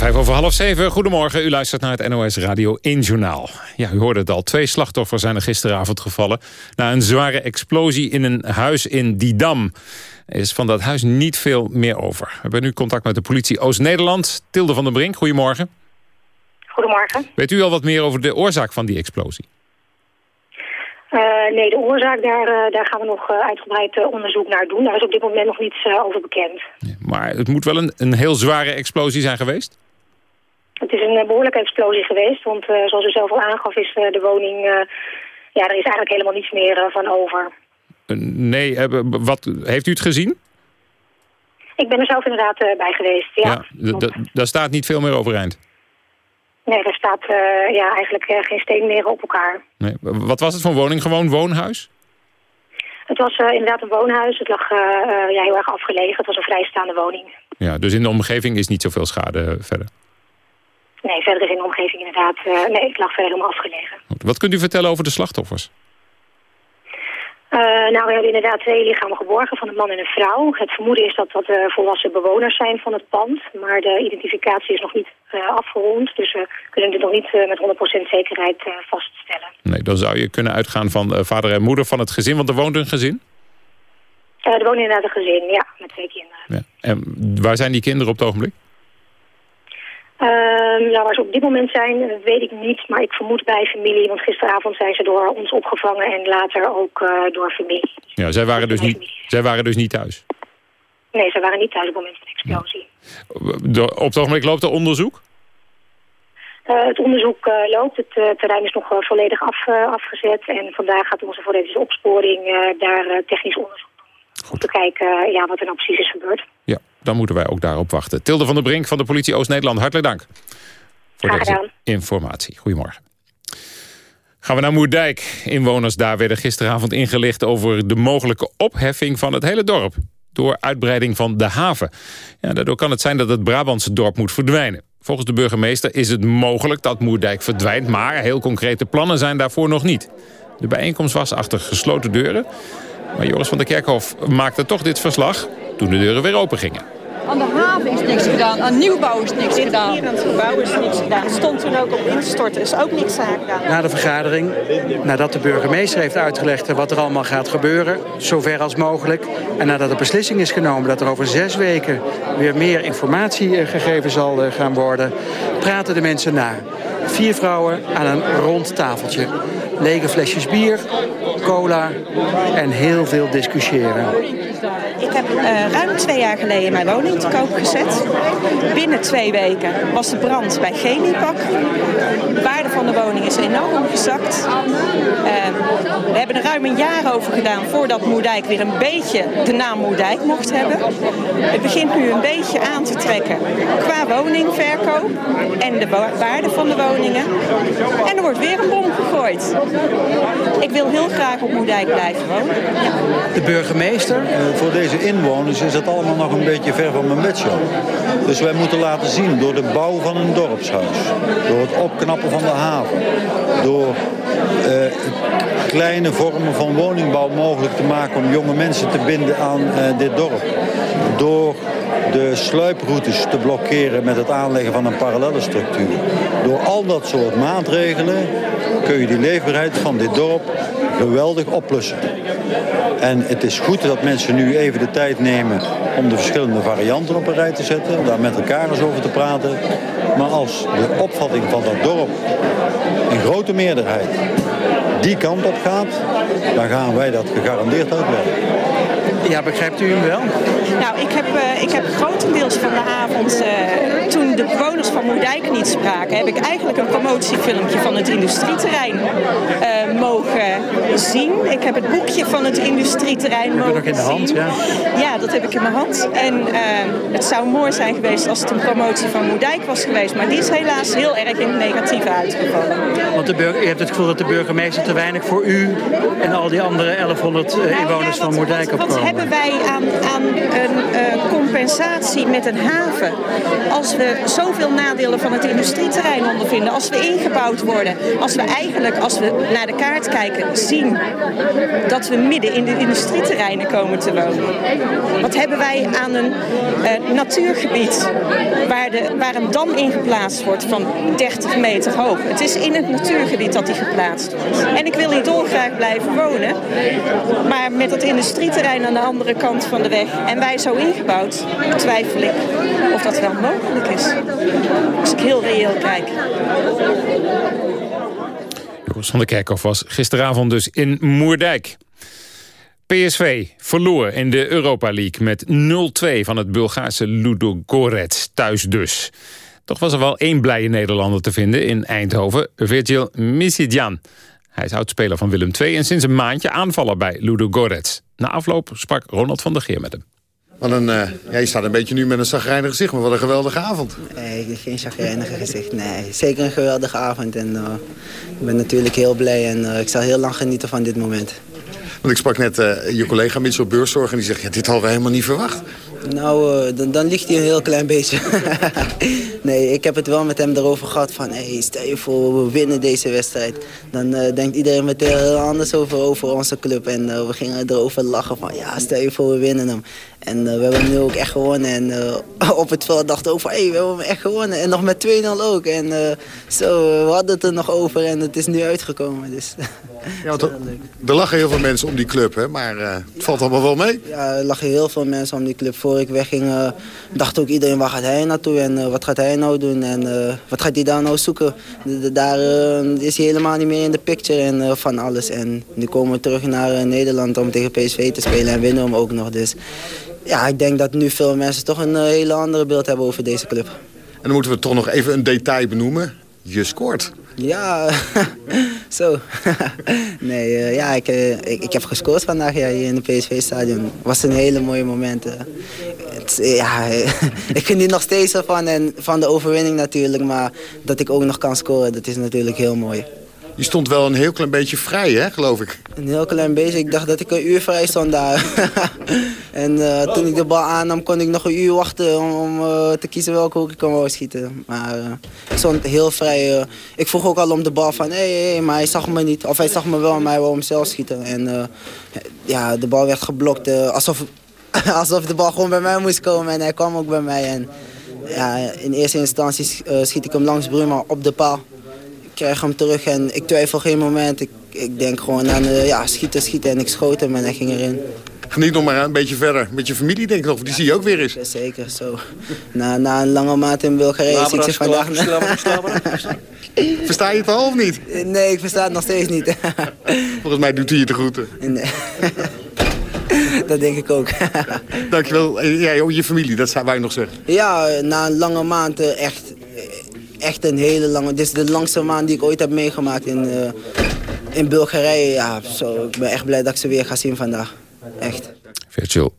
Vijf over half zeven. Goedemorgen, u luistert naar het NOS Radio 1 Journaal. Ja, u hoorde het al. Twee slachtoffers zijn er gisteravond gevallen... na een zware explosie in een huis in Didam. Is van dat huis niet veel meer over. We hebben nu contact met de politie Oost-Nederland. Tilde van den Brink, goedemorgen. Goedemorgen. Weet u al wat meer over de oorzaak van die explosie? Uh, nee, de oorzaak, daar, uh, daar gaan we nog uh, uitgebreid onderzoek naar doen. Daar is op dit moment nog niets over bekend. Maar het moet wel een, een heel zware explosie zijn geweest? Het is een behoorlijke explosie geweest, want zoals u zelf al aangaf is de woning... ja, er is eigenlijk helemaal niets meer van over. Nee, wat, heeft u het gezien? Ik ben er zelf inderdaad bij geweest, ja. ja daar staat niet veel meer overeind? Nee, er staat uh, ja, eigenlijk uh, geen steen meer op elkaar. Nee. Wat was het voor woning? Gewoon woonhuis? Het was uh, inderdaad een woonhuis. Het lag ja, heel erg afgelegen. Het was een vrijstaande woning. Ja, dus in de omgeving is niet zoveel schade verder? Nee, verder is in de omgeving inderdaad... nee, het lag verder helemaal afgelegen. Wat kunt u vertellen over de slachtoffers? Uh, nou, we hebben inderdaad twee lichamen geborgen van een man en een vrouw. Het vermoeden is dat dat uh, volwassen bewoners zijn van het pand. Maar de identificatie is nog niet uh, afgerond. Dus we kunnen dit nog niet met 100% zekerheid vaststellen. Nee, dan zou je kunnen uitgaan van vader en moeder van het gezin. Want er woont een gezin? er woont inderdaad een gezin, ja. Met twee kinderen. Ja. En waar zijn die kinderen op het ogenblik? Nou, waar ze op dit moment zijn, eh, weet ik niet. Maar ik vermoed bij familie. Want gisteravond zijn ze door ons opgevangen en later ook eh, door familie. Ja, zij waren, dus niet, zij waren dus niet thuis. Nee, ze waren niet thuis op het moment van de explosie. De- op het ogenblik loopt er onderzoek? Eh, het onderzoek loopt. Het terrein is nog volledig af, afgezet. En vandaag gaat onze forensische opsporing daar technisch onderzoek doen. Om te kijken ja, wat er nou precies is gebeurd. Ja, dan moeten wij ook daarop wachten. Tilde van der Brink van de politie Oost-Nederland, hartelijk dank. Voor deze informatie. Goedemorgen. Gaan we naar Moerdijk. Inwoners daar werden gisteravond ingelicht over de mogelijke opheffing van het hele dorp. Door uitbreiding van de haven. Ja, daardoor kan het zijn dat het Brabantse dorp moet verdwijnen. Volgens de burgemeester is het mogelijk dat Moerdijk verdwijnt... maar heel concrete plannen zijn daarvoor nog niet. De bijeenkomst was achter gesloten deuren. Maar Joris van der Kerkhof maakte toch dit verslag toen de deuren weer open gingen. Aan de haven is niks gedaan, aan nieuwbouw is niks gedaan. Hier aan het gebouw is niks gedaan. Het stond toen ook op instorten, is ook niks aan gedaan. Na de vergadering, nadat de burgemeester heeft uitgelegd wat er allemaal gaat gebeuren, zover als mogelijk. En nadat de beslissing is genomen dat er over zes weken weer meer informatie eh, gegeven zal eh, gaan worden, praten de mensen na. Vier vrouwen aan een rond tafeltje. Lege flesjes bier, cola en heel veel discussiëren. Ik heb eh, ruim twee jaar geleden mijn woning te koop gezet. Binnen twee weken was de brand bij Chemiepak. De waarde van de woning is enorm gezakt. Eh, we hebben er ruim een jaar over gedaan voordat Moerdijk weer een beetje de naam Moerdijk mocht hebben. Het begint nu een beetje aan te trekken qua woningverkoop en de wa- waarde van de woningen. En er wordt weer een bom gegooid. Ik wil heel graag op Moerdijk blijven wonen. Ja. De burgemeester Eh, Voor deze inwoners is dat allemaal nog een beetje ver van mijn bedshow. Dus wij moeten laten zien door de bouw van een dorpshuis, door het opknappen van de haven, door eh, kleine vormen van woningbouw mogelijk te maken om jonge mensen te binden aan eh, dit dorp. Door de sluiproutes te blokkeren met het aanleggen van een parallelle structuur. Door al dat soort maatregelen kun je die leefbaarheid van dit dorp geweldig oplossen. En het is goed dat mensen nu even de tijd nemen om de verschillende varianten op een rij te zetten. Daar met elkaar eens over te praten. Maar als de opvatting van dat dorp in grote meerderheid die kant op gaat, dan gaan wij dat gegarandeerd uitwerken. Ja, begrijpt u hem wel? Nou, ik heb, eh, ik heb grotendeels van eh, toen de bewoners van Moerdijk niet spraken, heb ik eigenlijk een promotiefilmpje van het industrieterrein eh, mogen zien. Ik heb het boekje van het industrieterrein mogen nog in de hand, zien. ja. Ja, dat heb ik in mijn hand. En eh, het zou mooi zijn geweest als het een promotie van Moerdijk was geweest, maar die is helaas heel erg in het negatieve uitgevallen. Want de burger, u hebt het gevoel dat de burgemeester te weinig voor u en al die andere 1100 eh, inwoners van Moerdijk Wat opkomen. hebben wij aan, aan een compensatie met een haven als we zoveel nadelen van het industrieterrein ondervinden, als we ingebouwd worden, als we eigenlijk, als we naar de kaart kijken, zien dat we midden in de industrieterreinen komen te wonen. Wat hebben wij aan een eh, natuurgebied waar, de, waar een dam in geplaatst wordt van 30 meter hoog. Het is in het natuurgebied dat die geplaatst wordt. En ik wil hier dolgraag blijven wonen, maar met dat industrieterrein aan de andere kant van de weg en wij zo ingebouwd, twijfel ik of dat wel mogelijk is. Als ik heel reëel kijk. Joris van der Kerkhof was gisteravond dus in Moerdijk. PSV verloor in de Europa League met 0-2 van het Bulgaarse Ludogorets, thuis dus. Toch was er wel één blije Nederlander te vinden in Eindhoven, Virgil Misidjan. Hij is oudspeler van Willem II en sinds een maandje aanvaller bij Ludogorets. Na afloop sprak Ronald van der Geer met hem. Wat een, eh, ja, je staat een beetje nu met een zagrijnig gezicht, maar wat een geweldige avond. Nee, geen chagrijnige gezicht. Nee, zeker een geweldige avond. En eh, ik ben natuurlijk heel blij en eh, ik zal heel lang genieten van dit moment. Want ik sprak net je collega Mitchell Beurszorg en die zegt... Ja, dit hadden we helemaal niet verwacht. Nou, eh, dan, dan ligt hij een heel klein beetje. nee, ik heb het wel met hem erover gehad van... Hey, stel je voor, we winnen deze wedstrijd. Dan eh, denkt iedereen meteen heel anders over, over onze club. En eh, we gingen erover lachen van... Ja, stel je voor, we winnen hem. En we hebben hem nu ook echt gewonnen. En op het veld dachten we ook van... Hey, we hebben hem echt gewonnen. En nog met 2-0 ook. En zo, we hadden het er nog over en het is nu uitgekomen. Dus Ja, want er, lachen heel veel mensen om die club, hè, maar het valt allemaal wel mee. Ja, er lachen heel veel mensen om die club. Voor ik wegging, eh, dacht ook iedereen waar gaat hij naartoe en eh, wat gaat hij nou doen en eh, wat gaat hij daar nou zoeken? daar is hij helemaal niet meer in de picture en van alles. En nu komen we terug naar Nederland om tegen PSV te spelen en winnen hem ook nog. Dus ja, ik denk dat nu veel mensen toch een hele andere beeld hebben over deze club. En dan moeten we toch nog even een detail benoemen. Je scoort. Ja, zo. nee, uh, ja, ik, uh, ik, ik, heb gescoord vandaag ja, hier in het PSV-stadion. Het was een hele mooie moment. Uh. Het, ja, ik geniet nog steeds ervan en van de overwinning natuurlijk. Maar dat ik ook nog kan scoren, dat is natuurlijk heel mooi. Je stond wel een heel klein beetje vrij, hè, geloof ik? Een heel klein beetje. Ik dacht dat ik een uur vrij stond daar. en uh, toen ik de bal aannam, kon ik nog een uur wachten om, uh, te kiezen welke hoek ik kon schieten. Maar uh, ik stond heel vrij. ik vroeg ook al om de bal van, hé, maar hij zag me niet. Of hij zag me wel, maar hij wou hem zelf schieten. En ja, de bal werd geblokt. alsof, alsof de bal gewoon bij mij moest komen. En hij kwam ook bij mij. En ja, in eerste instantie schiet ik hem langs Bruma op de paal krijg hem terug en ik twijfel geen moment. Ik, ik denk gewoon aan uh, ja, schieten, schieten en ik schoot hem en hij ging erin. Geniet nog maar een beetje verder. Met je familie denk ik nog, die zie je ook weer eens. Zeker, zo. Na, na een lange maat in Bulgarije zie ik ze vandaag... Versta je het al of niet? Nee, ik versta het nog steeds niet. Volgens mij doet hij je de groeten. Nee. dat denk ik ook. Dankjewel. Jij, oh, je familie, dat zou wij nog zeggen. Ja, na een lange maand echt echt een hele lange... Dit is de langste maand die ik ooit heb meegemaakt in, uh, in Bulgarije. Ja, zo, ik ben echt blij dat ik ze weer ga zien vandaag. Echt. Virtual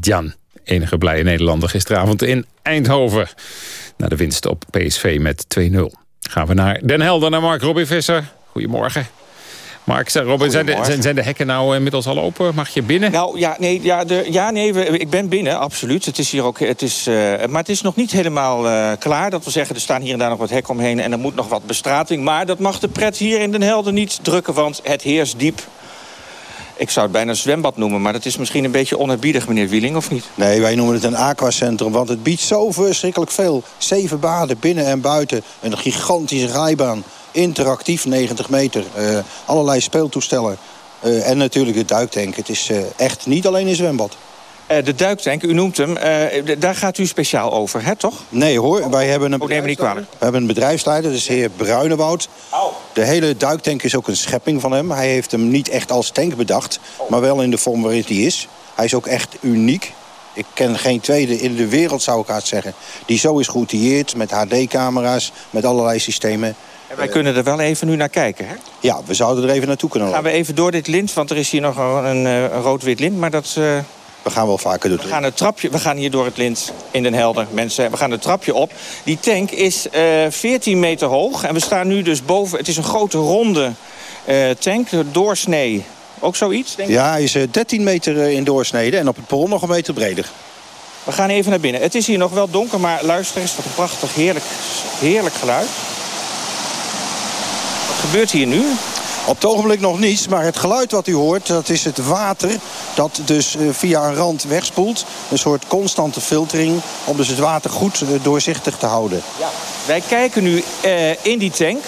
Jan, enige blije Nederlander gisteravond in Eindhoven. Na de winst op PSV met 2-0. Gaan we naar Den Helder, naar Mark Robin Visser. Goedemorgen. Mark, Robin, zijn de, zijn, zijn de hekken nou inmiddels al open? Mag je binnen? Nou ja, nee, ja, de, ja, nee ik ben binnen, absoluut. Het is hier ook, het is, uh, maar het is nog niet helemaal uh, klaar. Dat wil zeggen, er staan hier en daar nog wat hekken omheen... en er moet nog wat bestrating. Maar dat mag de pret hier in Den Helder niet drukken... want het heerst diep ik zou het bijna een zwembad noemen, maar dat is misschien een beetje onerbiedig, meneer Wieling, of niet? Nee, wij noemen het een aquacentrum, want het biedt zo verschrikkelijk veel. Zeven baden, binnen en buiten. Een gigantische rijbaan interactief 90 meter. Uh, allerlei speeltoestellen. Uh, en natuurlijk de duiktank. Het is uh, echt niet alleen een zwembad. de duiktank, u noemt hem, daar gaat u speciaal over, hè, toch? Nee hoor, wij hebben een, oh, neem niet kwalijk. We hebben een bedrijfsleider, dat is de heer Bruinewoud. De hele duiktank is ook een schepping van hem. Hij heeft hem niet echt als tank bedacht, maar wel in de vorm waarin hij is. Hij is ook echt uniek. Ik ken geen tweede in de wereld, zou ik haast zeggen. Die zo is geoutilleerd met HD-camera's, met allerlei systemen wij kunnen er wel even nu naar kijken, hè? Ja, we zouden er even naartoe kunnen lopen. Gaan we even door dit lint, want er is hier nog een, een, rood-wit lint, maar dat... Uh... We gaan wel vaker doen. We gaan, het trapje, we gaan hier door het lint in Den Helder, mensen. We gaan het trapje op. Die tank is uh, eh, 14 meter hoog. En we staan nu dus boven... Het is een grote ronde uh, tank, doorsnee. Ook zoiets, denk ik? Ja, hij is 13 meter in doorsnede en op het perron nog een meter breder. We gaan even naar binnen. Het is hier nog wel donker, maar luister eens. Wat een prachtig, heerlijk, heerlijk geluid gebeurt hier nu? Op het ogenblik nog niets, maar het geluid wat u hoort... dat is het water dat dus eh, via een rand wegspoelt. Een soort constante filtering om dus het water goed eh, doorzichtig te houden. Ja. Wij kijken nu uh, in die tank.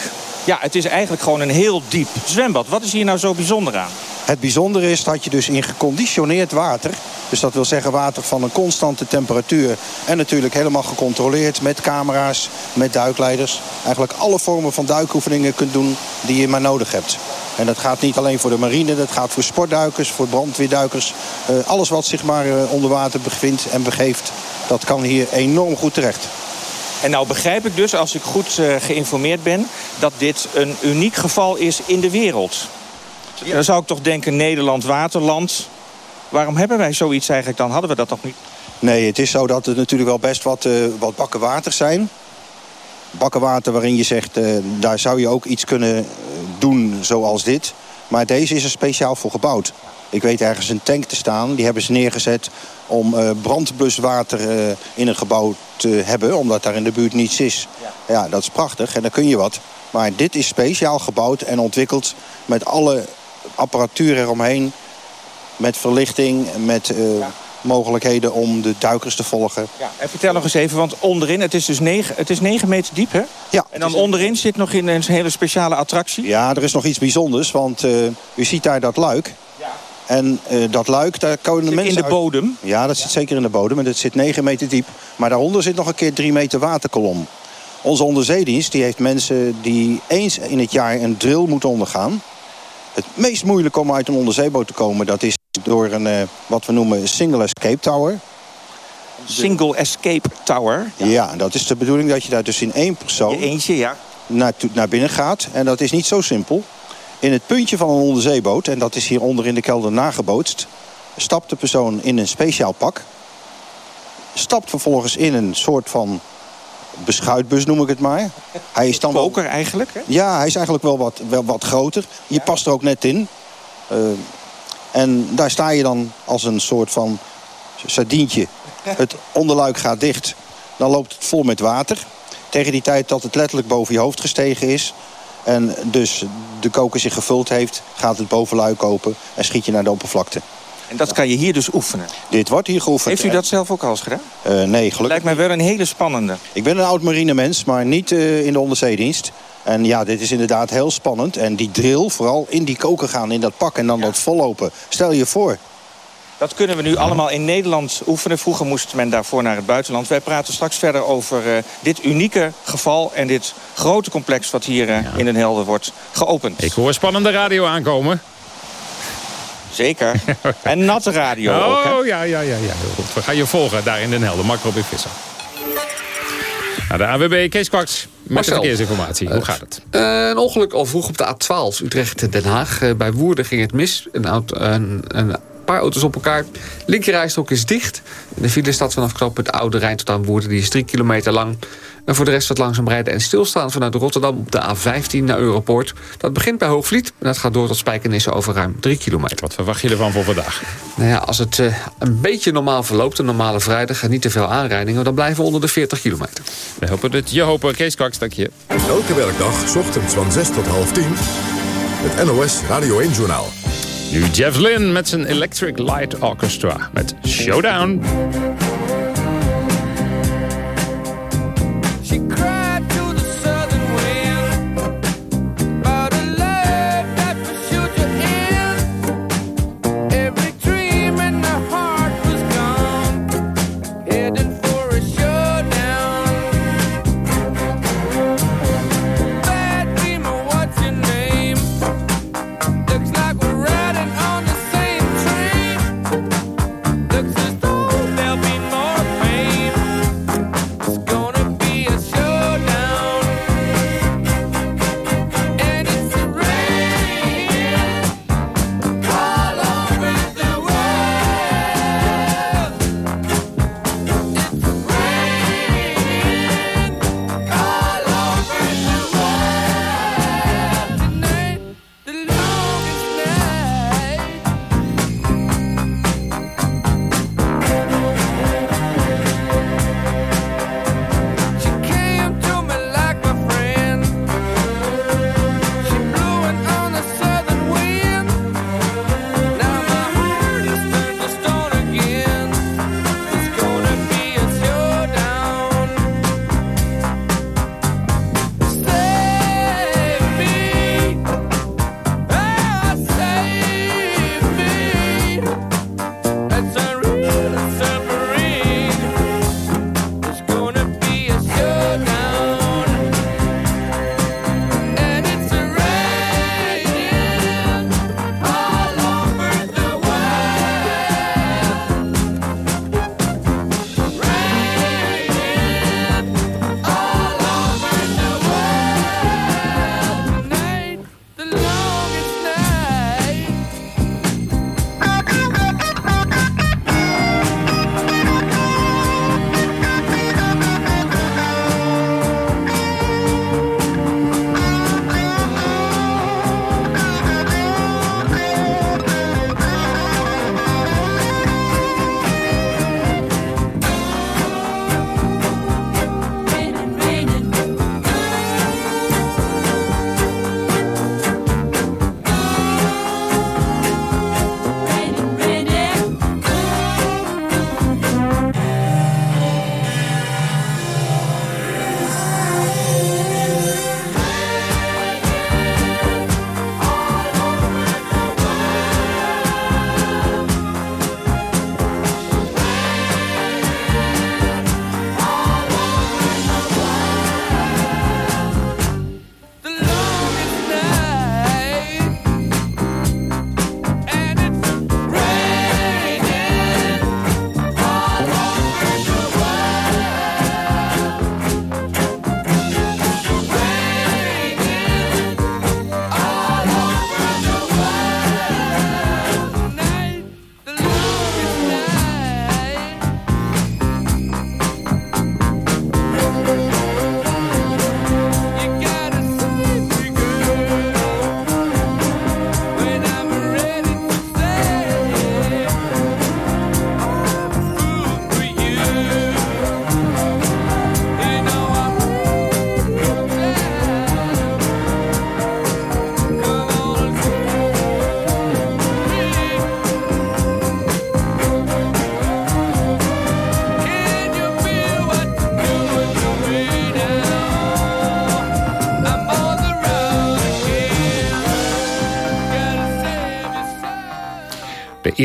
Ja, het is eigenlijk gewoon een heel diep zwembad. Wat is hier nou zo bijzonder aan? Het bijzondere is dat je dus in geconditioneerd water... dus dat wil zeggen water van een constante temperatuur... en natuurlijk helemaal gecontroleerd met camera's, met duikleiders... eigenlijk alle vormen van duikoefeningen kunt doen die je maar nodig hebt. En dat gaat niet alleen voor de marine, dat gaat voor sportduikers, voor brandweerduikers. Uh, alles wat zich maar uh, onder water bevindt en begeeft, dat kan hier enorm goed terecht. En nou begrijp ik dus, als ik goed uh, geïnformeerd ben... dat dit een uniek geval is in de wereld. Dan zou ik toch denken, Nederland, waterland. Waarom hebben wij zoiets eigenlijk dan? Hadden we dat toch niet? Nee, het is zo dat er natuurlijk wel best wat, uh, wat bakken water zijn. Bakken water waarin je zegt, uh, daar zou je ook iets kunnen eh, doen zoals dit. Maar deze is er speciaal voor gebouwd. Ik weet ergens een tank te staan. Die hebben ze neergezet om uh, brandbluswater uh, in een gebouw te hebben. Omdat daar in de buurt niets is. Ja. ja, dat is prachtig en dan kun je wat. Maar dit is speciaal gebouwd en ontwikkeld met alle apparatuur eromheen. Met verlichting, met uh, mogelijkheden om de duikers te volgen. Ja, en vertel nog eens even, want onderin, het is dus 9, het is 9 meter diep, hè? Ja. En dan onderin zit nog in een hele speciale attractie? Ja, er is nog iets bijzonders, want uh, u ziet daar dat luik. En eh, dat luik, daar komen de mensen in de uit- bodem? Ja, dat zit zeker in de bodem. En dat zit 9 meter diep. Maar daaronder zit nog een keer 3 meter waterkolom. Onze onderzeedienst die heeft mensen die eens in het jaar een drill moeten ondergaan. Het meest moeilijk om uit een onderzeeboot te komen... dat is door een, eh, wat we noemen, single escape tower. Single escape tower. Ja. dat is de bedoeling dat je daar dus in één persoon... eentje, ja. Naar, naar binnen gaat. En dat is niet zo simpel. In het puntje van een onderzeeboot, en dat is hieronder in de kelder nagebootst... stapt de persoon in een speciaal pak. Stapt vervolgens in een soort van beschuitbus, noem ik het maar. Hij is dan wel- Koker eigenlijk, hè? Ja, hij is eigenlijk wel wat, wel wat groter. Je past er ook net in. Eh, en daar sta je dan als een soort van sardientje. Het onderluik gaat dicht. Dan loopt het vol met water. Tegen die tijd dat het letterlijk boven je hoofd gestegen is... en dus de koker zich gevuld heeft... gaat het bovenluik open en schiet je naar de oppervlakte. En dat kan je hier dus oefenen. Dit wordt hier geoefend. Heeft u dat zelf ook al eens gedaan? Eh, nee, gelukkig Lijkt mij wel een hele spannende. Ik ben een oud marinemens, maar niet eh, in de onderzeedienst. En ja, dit is inderdaad heel spannend. En die drill, vooral in die koker gaan, in dat pak en dan dat vollopen. Stel je voor. Dat kunnen we nu allemaal in Nederland oefenen. Vroeger moest men daarvoor naar het buitenland. Wij praten straks verder over eh, dit unieke geval... en dit grote complex wat hier eh, in Den Helder wordt geopend. Ik hoor spannende radio aankomen. Zeker. en natte radio ook, hè? Oh, ja, ja, ja, ja. Heel goed. We gaan je volgen daar in Den Helder. Mark Robin Visser. Nou, de AWB Kees Kwaks met Marcel. de verkeersinformatie. Hoe gaat het? Eh, een ongeluk al vroeg op de A12 Utrecht-Den Haag. Bij Woerden ging het mis. Een, auto, een, een paar auto's op elkaar. Linkerrijstrook is dicht. De file staat vanaf knooppunt Oude Rijn tot aan Woerden. Die is drie kilometer lang. En voor de rest wat langzaam rijden en stilstaan vanuit Rotterdam op de A15 naar Europoort. Dat begint bij Hoogvliet en dat gaat door tot Spijkenisse over ruim 3 kilometer. Wat verwacht je ervan voor vandaag? Nou ja, als het eh, een beetje normaal verloopt, een normale vrijdag... en niet te veel aanrijdingen, dan blijven we onder de 40 kilometer. We hopen het. Je hopen. Kees Kwaks, dank je. Elke werkdag, 's ochtends van 6 tot half 10. Het NOS Radio 1-journaal. Nu Jeff met zijn Electric Light Orchestra met Showdown.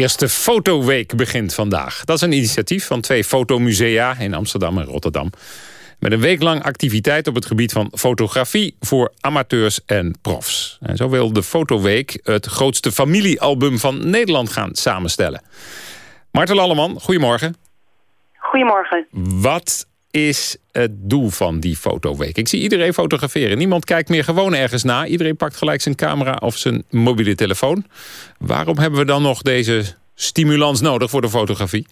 Eerste fotoweek begint vandaag. Dat is een initiatief van twee fotomusea in Amsterdam en Rotterdam. Met een week lang activiteit op het gebied van fotografie voor amateurs en profs. En zo wil de Fotoweek het grootste familiealbum van Nederland gaan samenstellen. Martel Alleman, goedemorgen. Goedemorgen. Wat is het doel van die fotoweek? Ik zie iedereen fotograferen. Niemand kijkt meer gewoon ergens na. Iedereen pakt gelijk zijn camera of zijn mobiele telefoon. Waarom hebben we dan nog deze stimulans nodig voor de fotografie?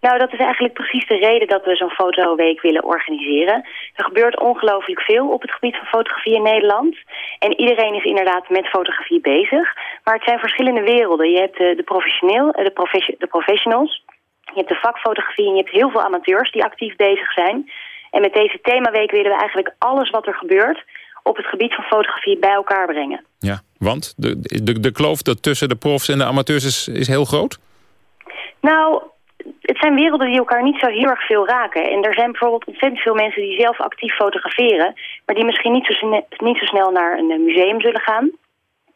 Nou, dat is eigenlijk precies de reden dat we zo'n fotoweek willen organiseren. Er gebeurt ongelooflijk veel op het gebied van fotografie in Nederland. En iedereen is inderdaad met fotografie bezig. Maar het zijn verschillende werelden. Je hebt de, de, professioneel, eh, de, de professionals, je hebt de vakfotografie en je hebt heel veel amateurs die actief bezig zijn. En met deze themaweek willen we eigenlijk alles wat er gebeurt op het gebied van fotografie bij elkaar brengen. Ja, want de, de, de kloof dat tussen de profs en de amateurs is, is heel groot? Nou, het zijn werelden die elkaar niet zo heel erg veel raken. En er zijn bijvoorbeeld ontzettend veel mensen die zelf actief fotograferen... maar die misschien niet zo, niet zo snel naar een museum zullen gaan.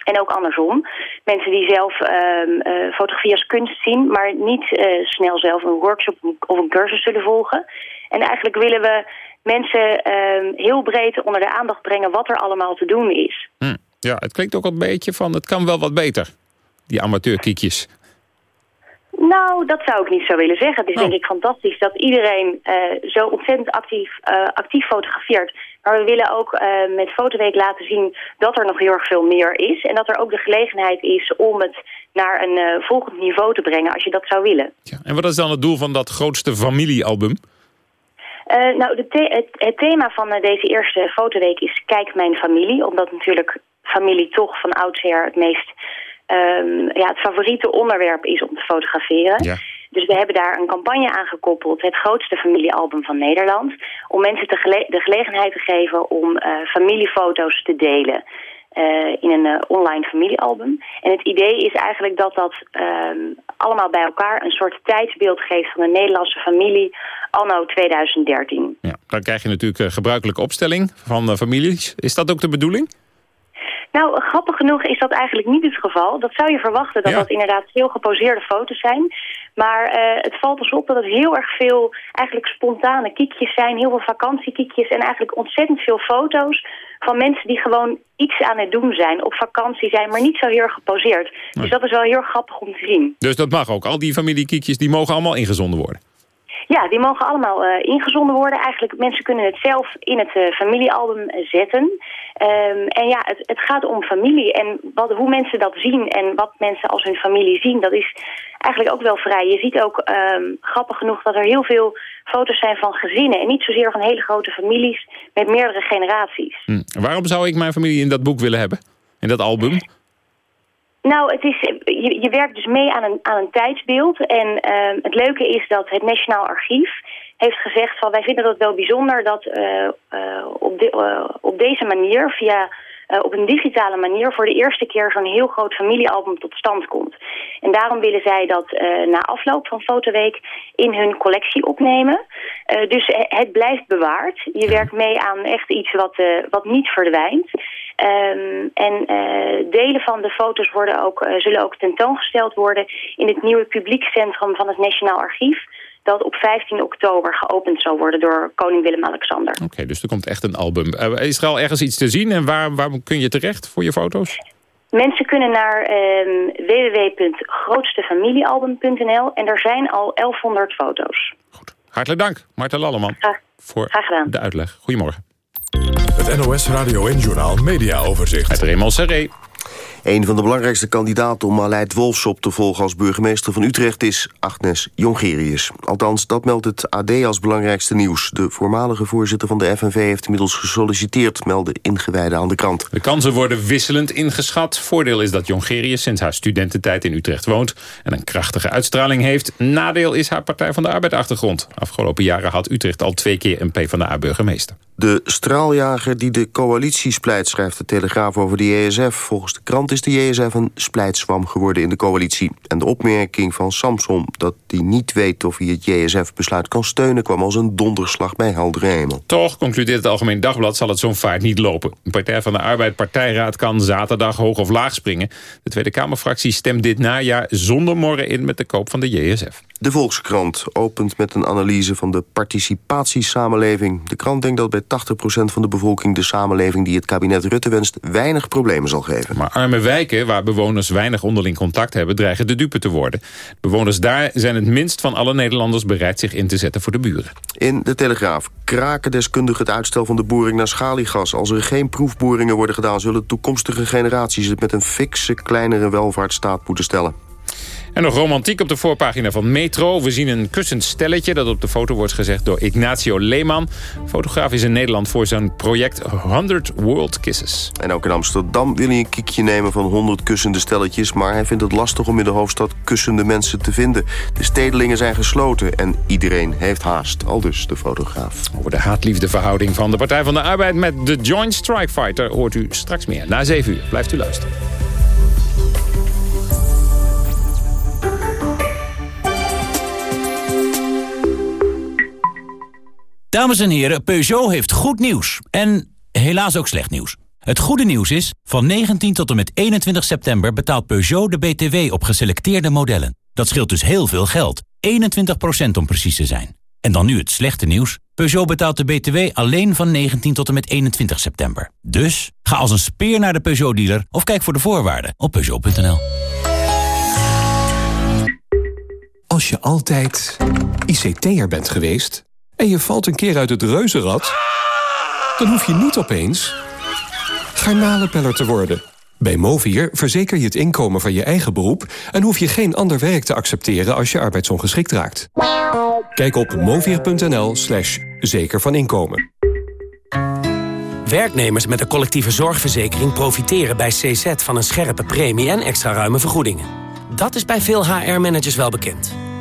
En ook andersom. Mensen die zelf uh, uh, fotografie als kunst zien... maar niet uh, snel zelf een workshop of een cursus zullen volgen. En eigenlijk willen we mensen ehm, heel breed onder de aandacht brengen... wat er allemaal te doen is. Hm. Ja, het klinkt ook een beetje van... het kan wel wat beter, die amateurkiekjes. Nou, dat zou ik niet zo willen zeggen. Het is denk ik fantastisch dat iedereen uh, zo ontzettend actief, actief fotografeert. Maar we willen ook uh, met Fotoweek laten zien dat er nog heel erg veel meer is. En dat er ook de gelegenheid is om het naar een volgend niveau te brengen als je dat zou willen. Ja, en wat is dan het doel van dat grootste familiealbum? nou, de the het, het, thema van deze eerste Fotoweek is Kijk mijn familie. Omdat natuurlijk familie toch van oudsher het meest um, ja, het favoriete onderwerp is om te fotograferen. Ja. Dus we hebben daar een campagne aan gekoppeld, het grootste familiealbum van Nederland. Om mensen te gele de gelegenheid te geven om uh, familiefoto's te delen. Uh, in een uh, online familiealbum. En het idee is eigenlijk dat dat um, allemaal bij elkaar een soort tijdsbeeld geeft van de Nederlandse familie anno 2013. Ja, dan krijg je natuurlijk gebruikelijke opstelling van families. Is dat ook de bedoeling? Nou, grappig genoeg is dat eigenlijk niet het geval. Dat zou je verwachten dat ja. dat inderdaad heel geposeerde foto's zijn. Maar uh, het valt ons op dat het heel erg veel eigenlijk spontane kiekjes zijn. Heel veel vakantiekiekjes en eigenlijk ontzettend veel foto's van mensen die gewoon iets aan het doen zijn, op vakantie zijn, maar niet zo heel erg geposeerd. Dus dat is wel heel grappig om te zien. Dus dat mag ook. Al die familiekiekjes die mogen allemaal ingezonden worden? Ja, die mogen allemaal uh, ingezonden worden. Eigenlijk, mensen kunnen het zelf in het uh, familiealbum zetten. Um, en ja, het, het, gaat om familie. En wat, hoe mensen dat zien en wat mensen als hun familie zien, dat is eigenlijk ook wel vrij. Je ziet ook, um, grappig genoeg, dat er heel veel foto's zijn van gezinnen. En niet zozeer van hele grote families met meerdere generaties. Hm. Waarom zou ik mijn familie in dat boek willen hebben? In dat album? Nou, het is, je, je werkt dus mee aan een, aan een tijdsbeeld. En uh, het leuke is dat het Nationaal Archief heeft gezegd... van wij vinden het wel bijzonder dat uh, uh, op, de, uh, op deze manier... via op een digitale manier voor de eerste keer zo'n heel groot familiealbum tot stand komt. En daarom willen zij dat na afloop van Fotoweek in hun collectie opnemen. dus het blijft bewaard. Je werkt mee aan echt iets wat, wat niet verdwijnt. Um, en uh, delen van de foto's worden ook, uh, zullen ook tentoongesteld worden in het nieuwe publiekcentrum van het Nationaal Archief. Dat op 15 oktober geopend zal worden door koning Willem-Alexander. Oké, okay, dus er komt echt een album. Uh, is er al ergens iets te zien en waar, waar kun je terecht voor je foto's? Mensen kunnen naar um, www.grootstefamiliealbum.nl en er zijn al 1100 foto's. Goed. Hartelijk dank, Marta Lalleman. Graag, voor graag gedaan. de uitleg. Goedemorgen. Het NOS Radio en Journaal Media Overzicht. Het Raymond Serré. Een van de belangrijkste kandidaten om Aleid Wolfs op te volgen als burgemeester van Utrecht is Agnes Jongerius. Althans, dat meldt het AD als belangrijkste nieuws. De voormalige voorzitter van de FNV heeft inmiddels gesolliciteerd, melden ingewijden aan de krant. De kansen worden wisselend ingeschat. Voordeel is dat Jongerius sinds haar studententijd in Utrecht woont en een krachtige uitstraling heeft. Nadeel is haar Partij van de Arbeid achtergrond. Afgelopen jaren had Utrecht al twee keer een PvdA-burgemeester. De straaljager die de coalitie splijt, schrijft de Telegraaf over de ESF. Volgens Volgens de krant is de JSF een splijtswam geworden in de coalitie. En de opmerking van Samson dat hij niet weet of hij het JSF-besluit kan steunen... kwam als een donderslag bij heldere hemel. Toch, concludeert het Algemeen Dagblad, zal het zo'n vaart niet lopen. De Partij van de Arbeid Partijraad kan zaterdag hoog of laag springen. De Tweede Kamerfractie stemt dit najaar zonder morren in met de koop van de JSF. De Volkskrant opent met een analyse van de participatiesamenleving. De krant denkt dat bij 80% van de bevolking de samenleving die het kabinet Rutte wenst weinig problemen zal geven. Maar arme wijken, waar bewoners weinig onderling contact hebben, dreigen de dupe te worden. Bewoners daar zijn het minst van alle Nederlanders bereid zich in te zetten voor de buren. In de Telegraaf kraken deskundigen het uitstel van de boring naar schaliegas. Als er geen proefboringen worden gedaan, zullen toekomstige generaties het met een fikse kleinere welvaartsstaat moeten stellen. En nog romantiek op de voorpagina van Metro. We zien een kussend stelletje dat op de foto wordt gezegd door Ignacio Leeman. Fotograaf is in Nederland voor zijn project 100 World Kisses. En ook in Amsterdam wil hij een kiekje nemen van 100 kussende stelletjes... maar hij vindt het lastig om in de hoofdstad kussende mensen te vinden. De stedelingen zijn gesloten en iedereen heeft haast. Al dus de fotograaf. Over de haatliefdeverhouding van de Partij van de Arbeid... met de Joint Strike Fighter hoort u straks meer. Na 7 uur blijft u luisteren. Dames en heren, Peugeot heeft goed nieuws. En helaas ook slecht nieuws. Het goede nieuws is, van 19 tot en met 21 september betaalt Peugeot de BTW op geselecteerde modellen. Dat scheelt dus heel veel geld. 21% om precies te zijn. En dan nu het slechte nieuws. Peugeot betaalt de BTW alleen van 19 tot en met 21 september. Dus ga als een speer naar de Peugeot-dealer of kijk voor de voorwaarden op Peugeot.nl. Als je altijd ICT'er bent geweest en je valt een keer uit het reuzenrad... dan hoef je niet opeens garnalenpeller te worden. Bij Movier verzeker je het inkomen van je eigen beroep... en hoef je geen ander werk te accepteren als je arbeidsongeschikt raakt. Kijk op movier.nl slash zeker van inkomen. Werknemers met een collectieve zorgverzekering profiteren bij CZ van een scherpe premie en extra ruime vergoedingen. Dat is bij veel HR-managers wel bekend.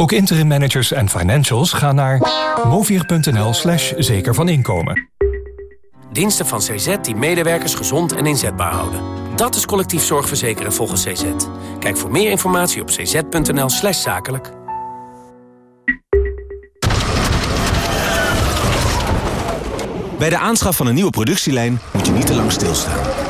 Ook interim managers en financials gaan naar movier.nl slash zeker van inkomen. Diensten van CZ die medewerkers gezond en inzetbaar houden. Dat is collectief zorgverzekeren volgens CZ. Kijk voor meer informatie op cz.nl slash zakelijk. Bij de aanschaf van een nieuwe productielijn moet je niet te lang stilstaan.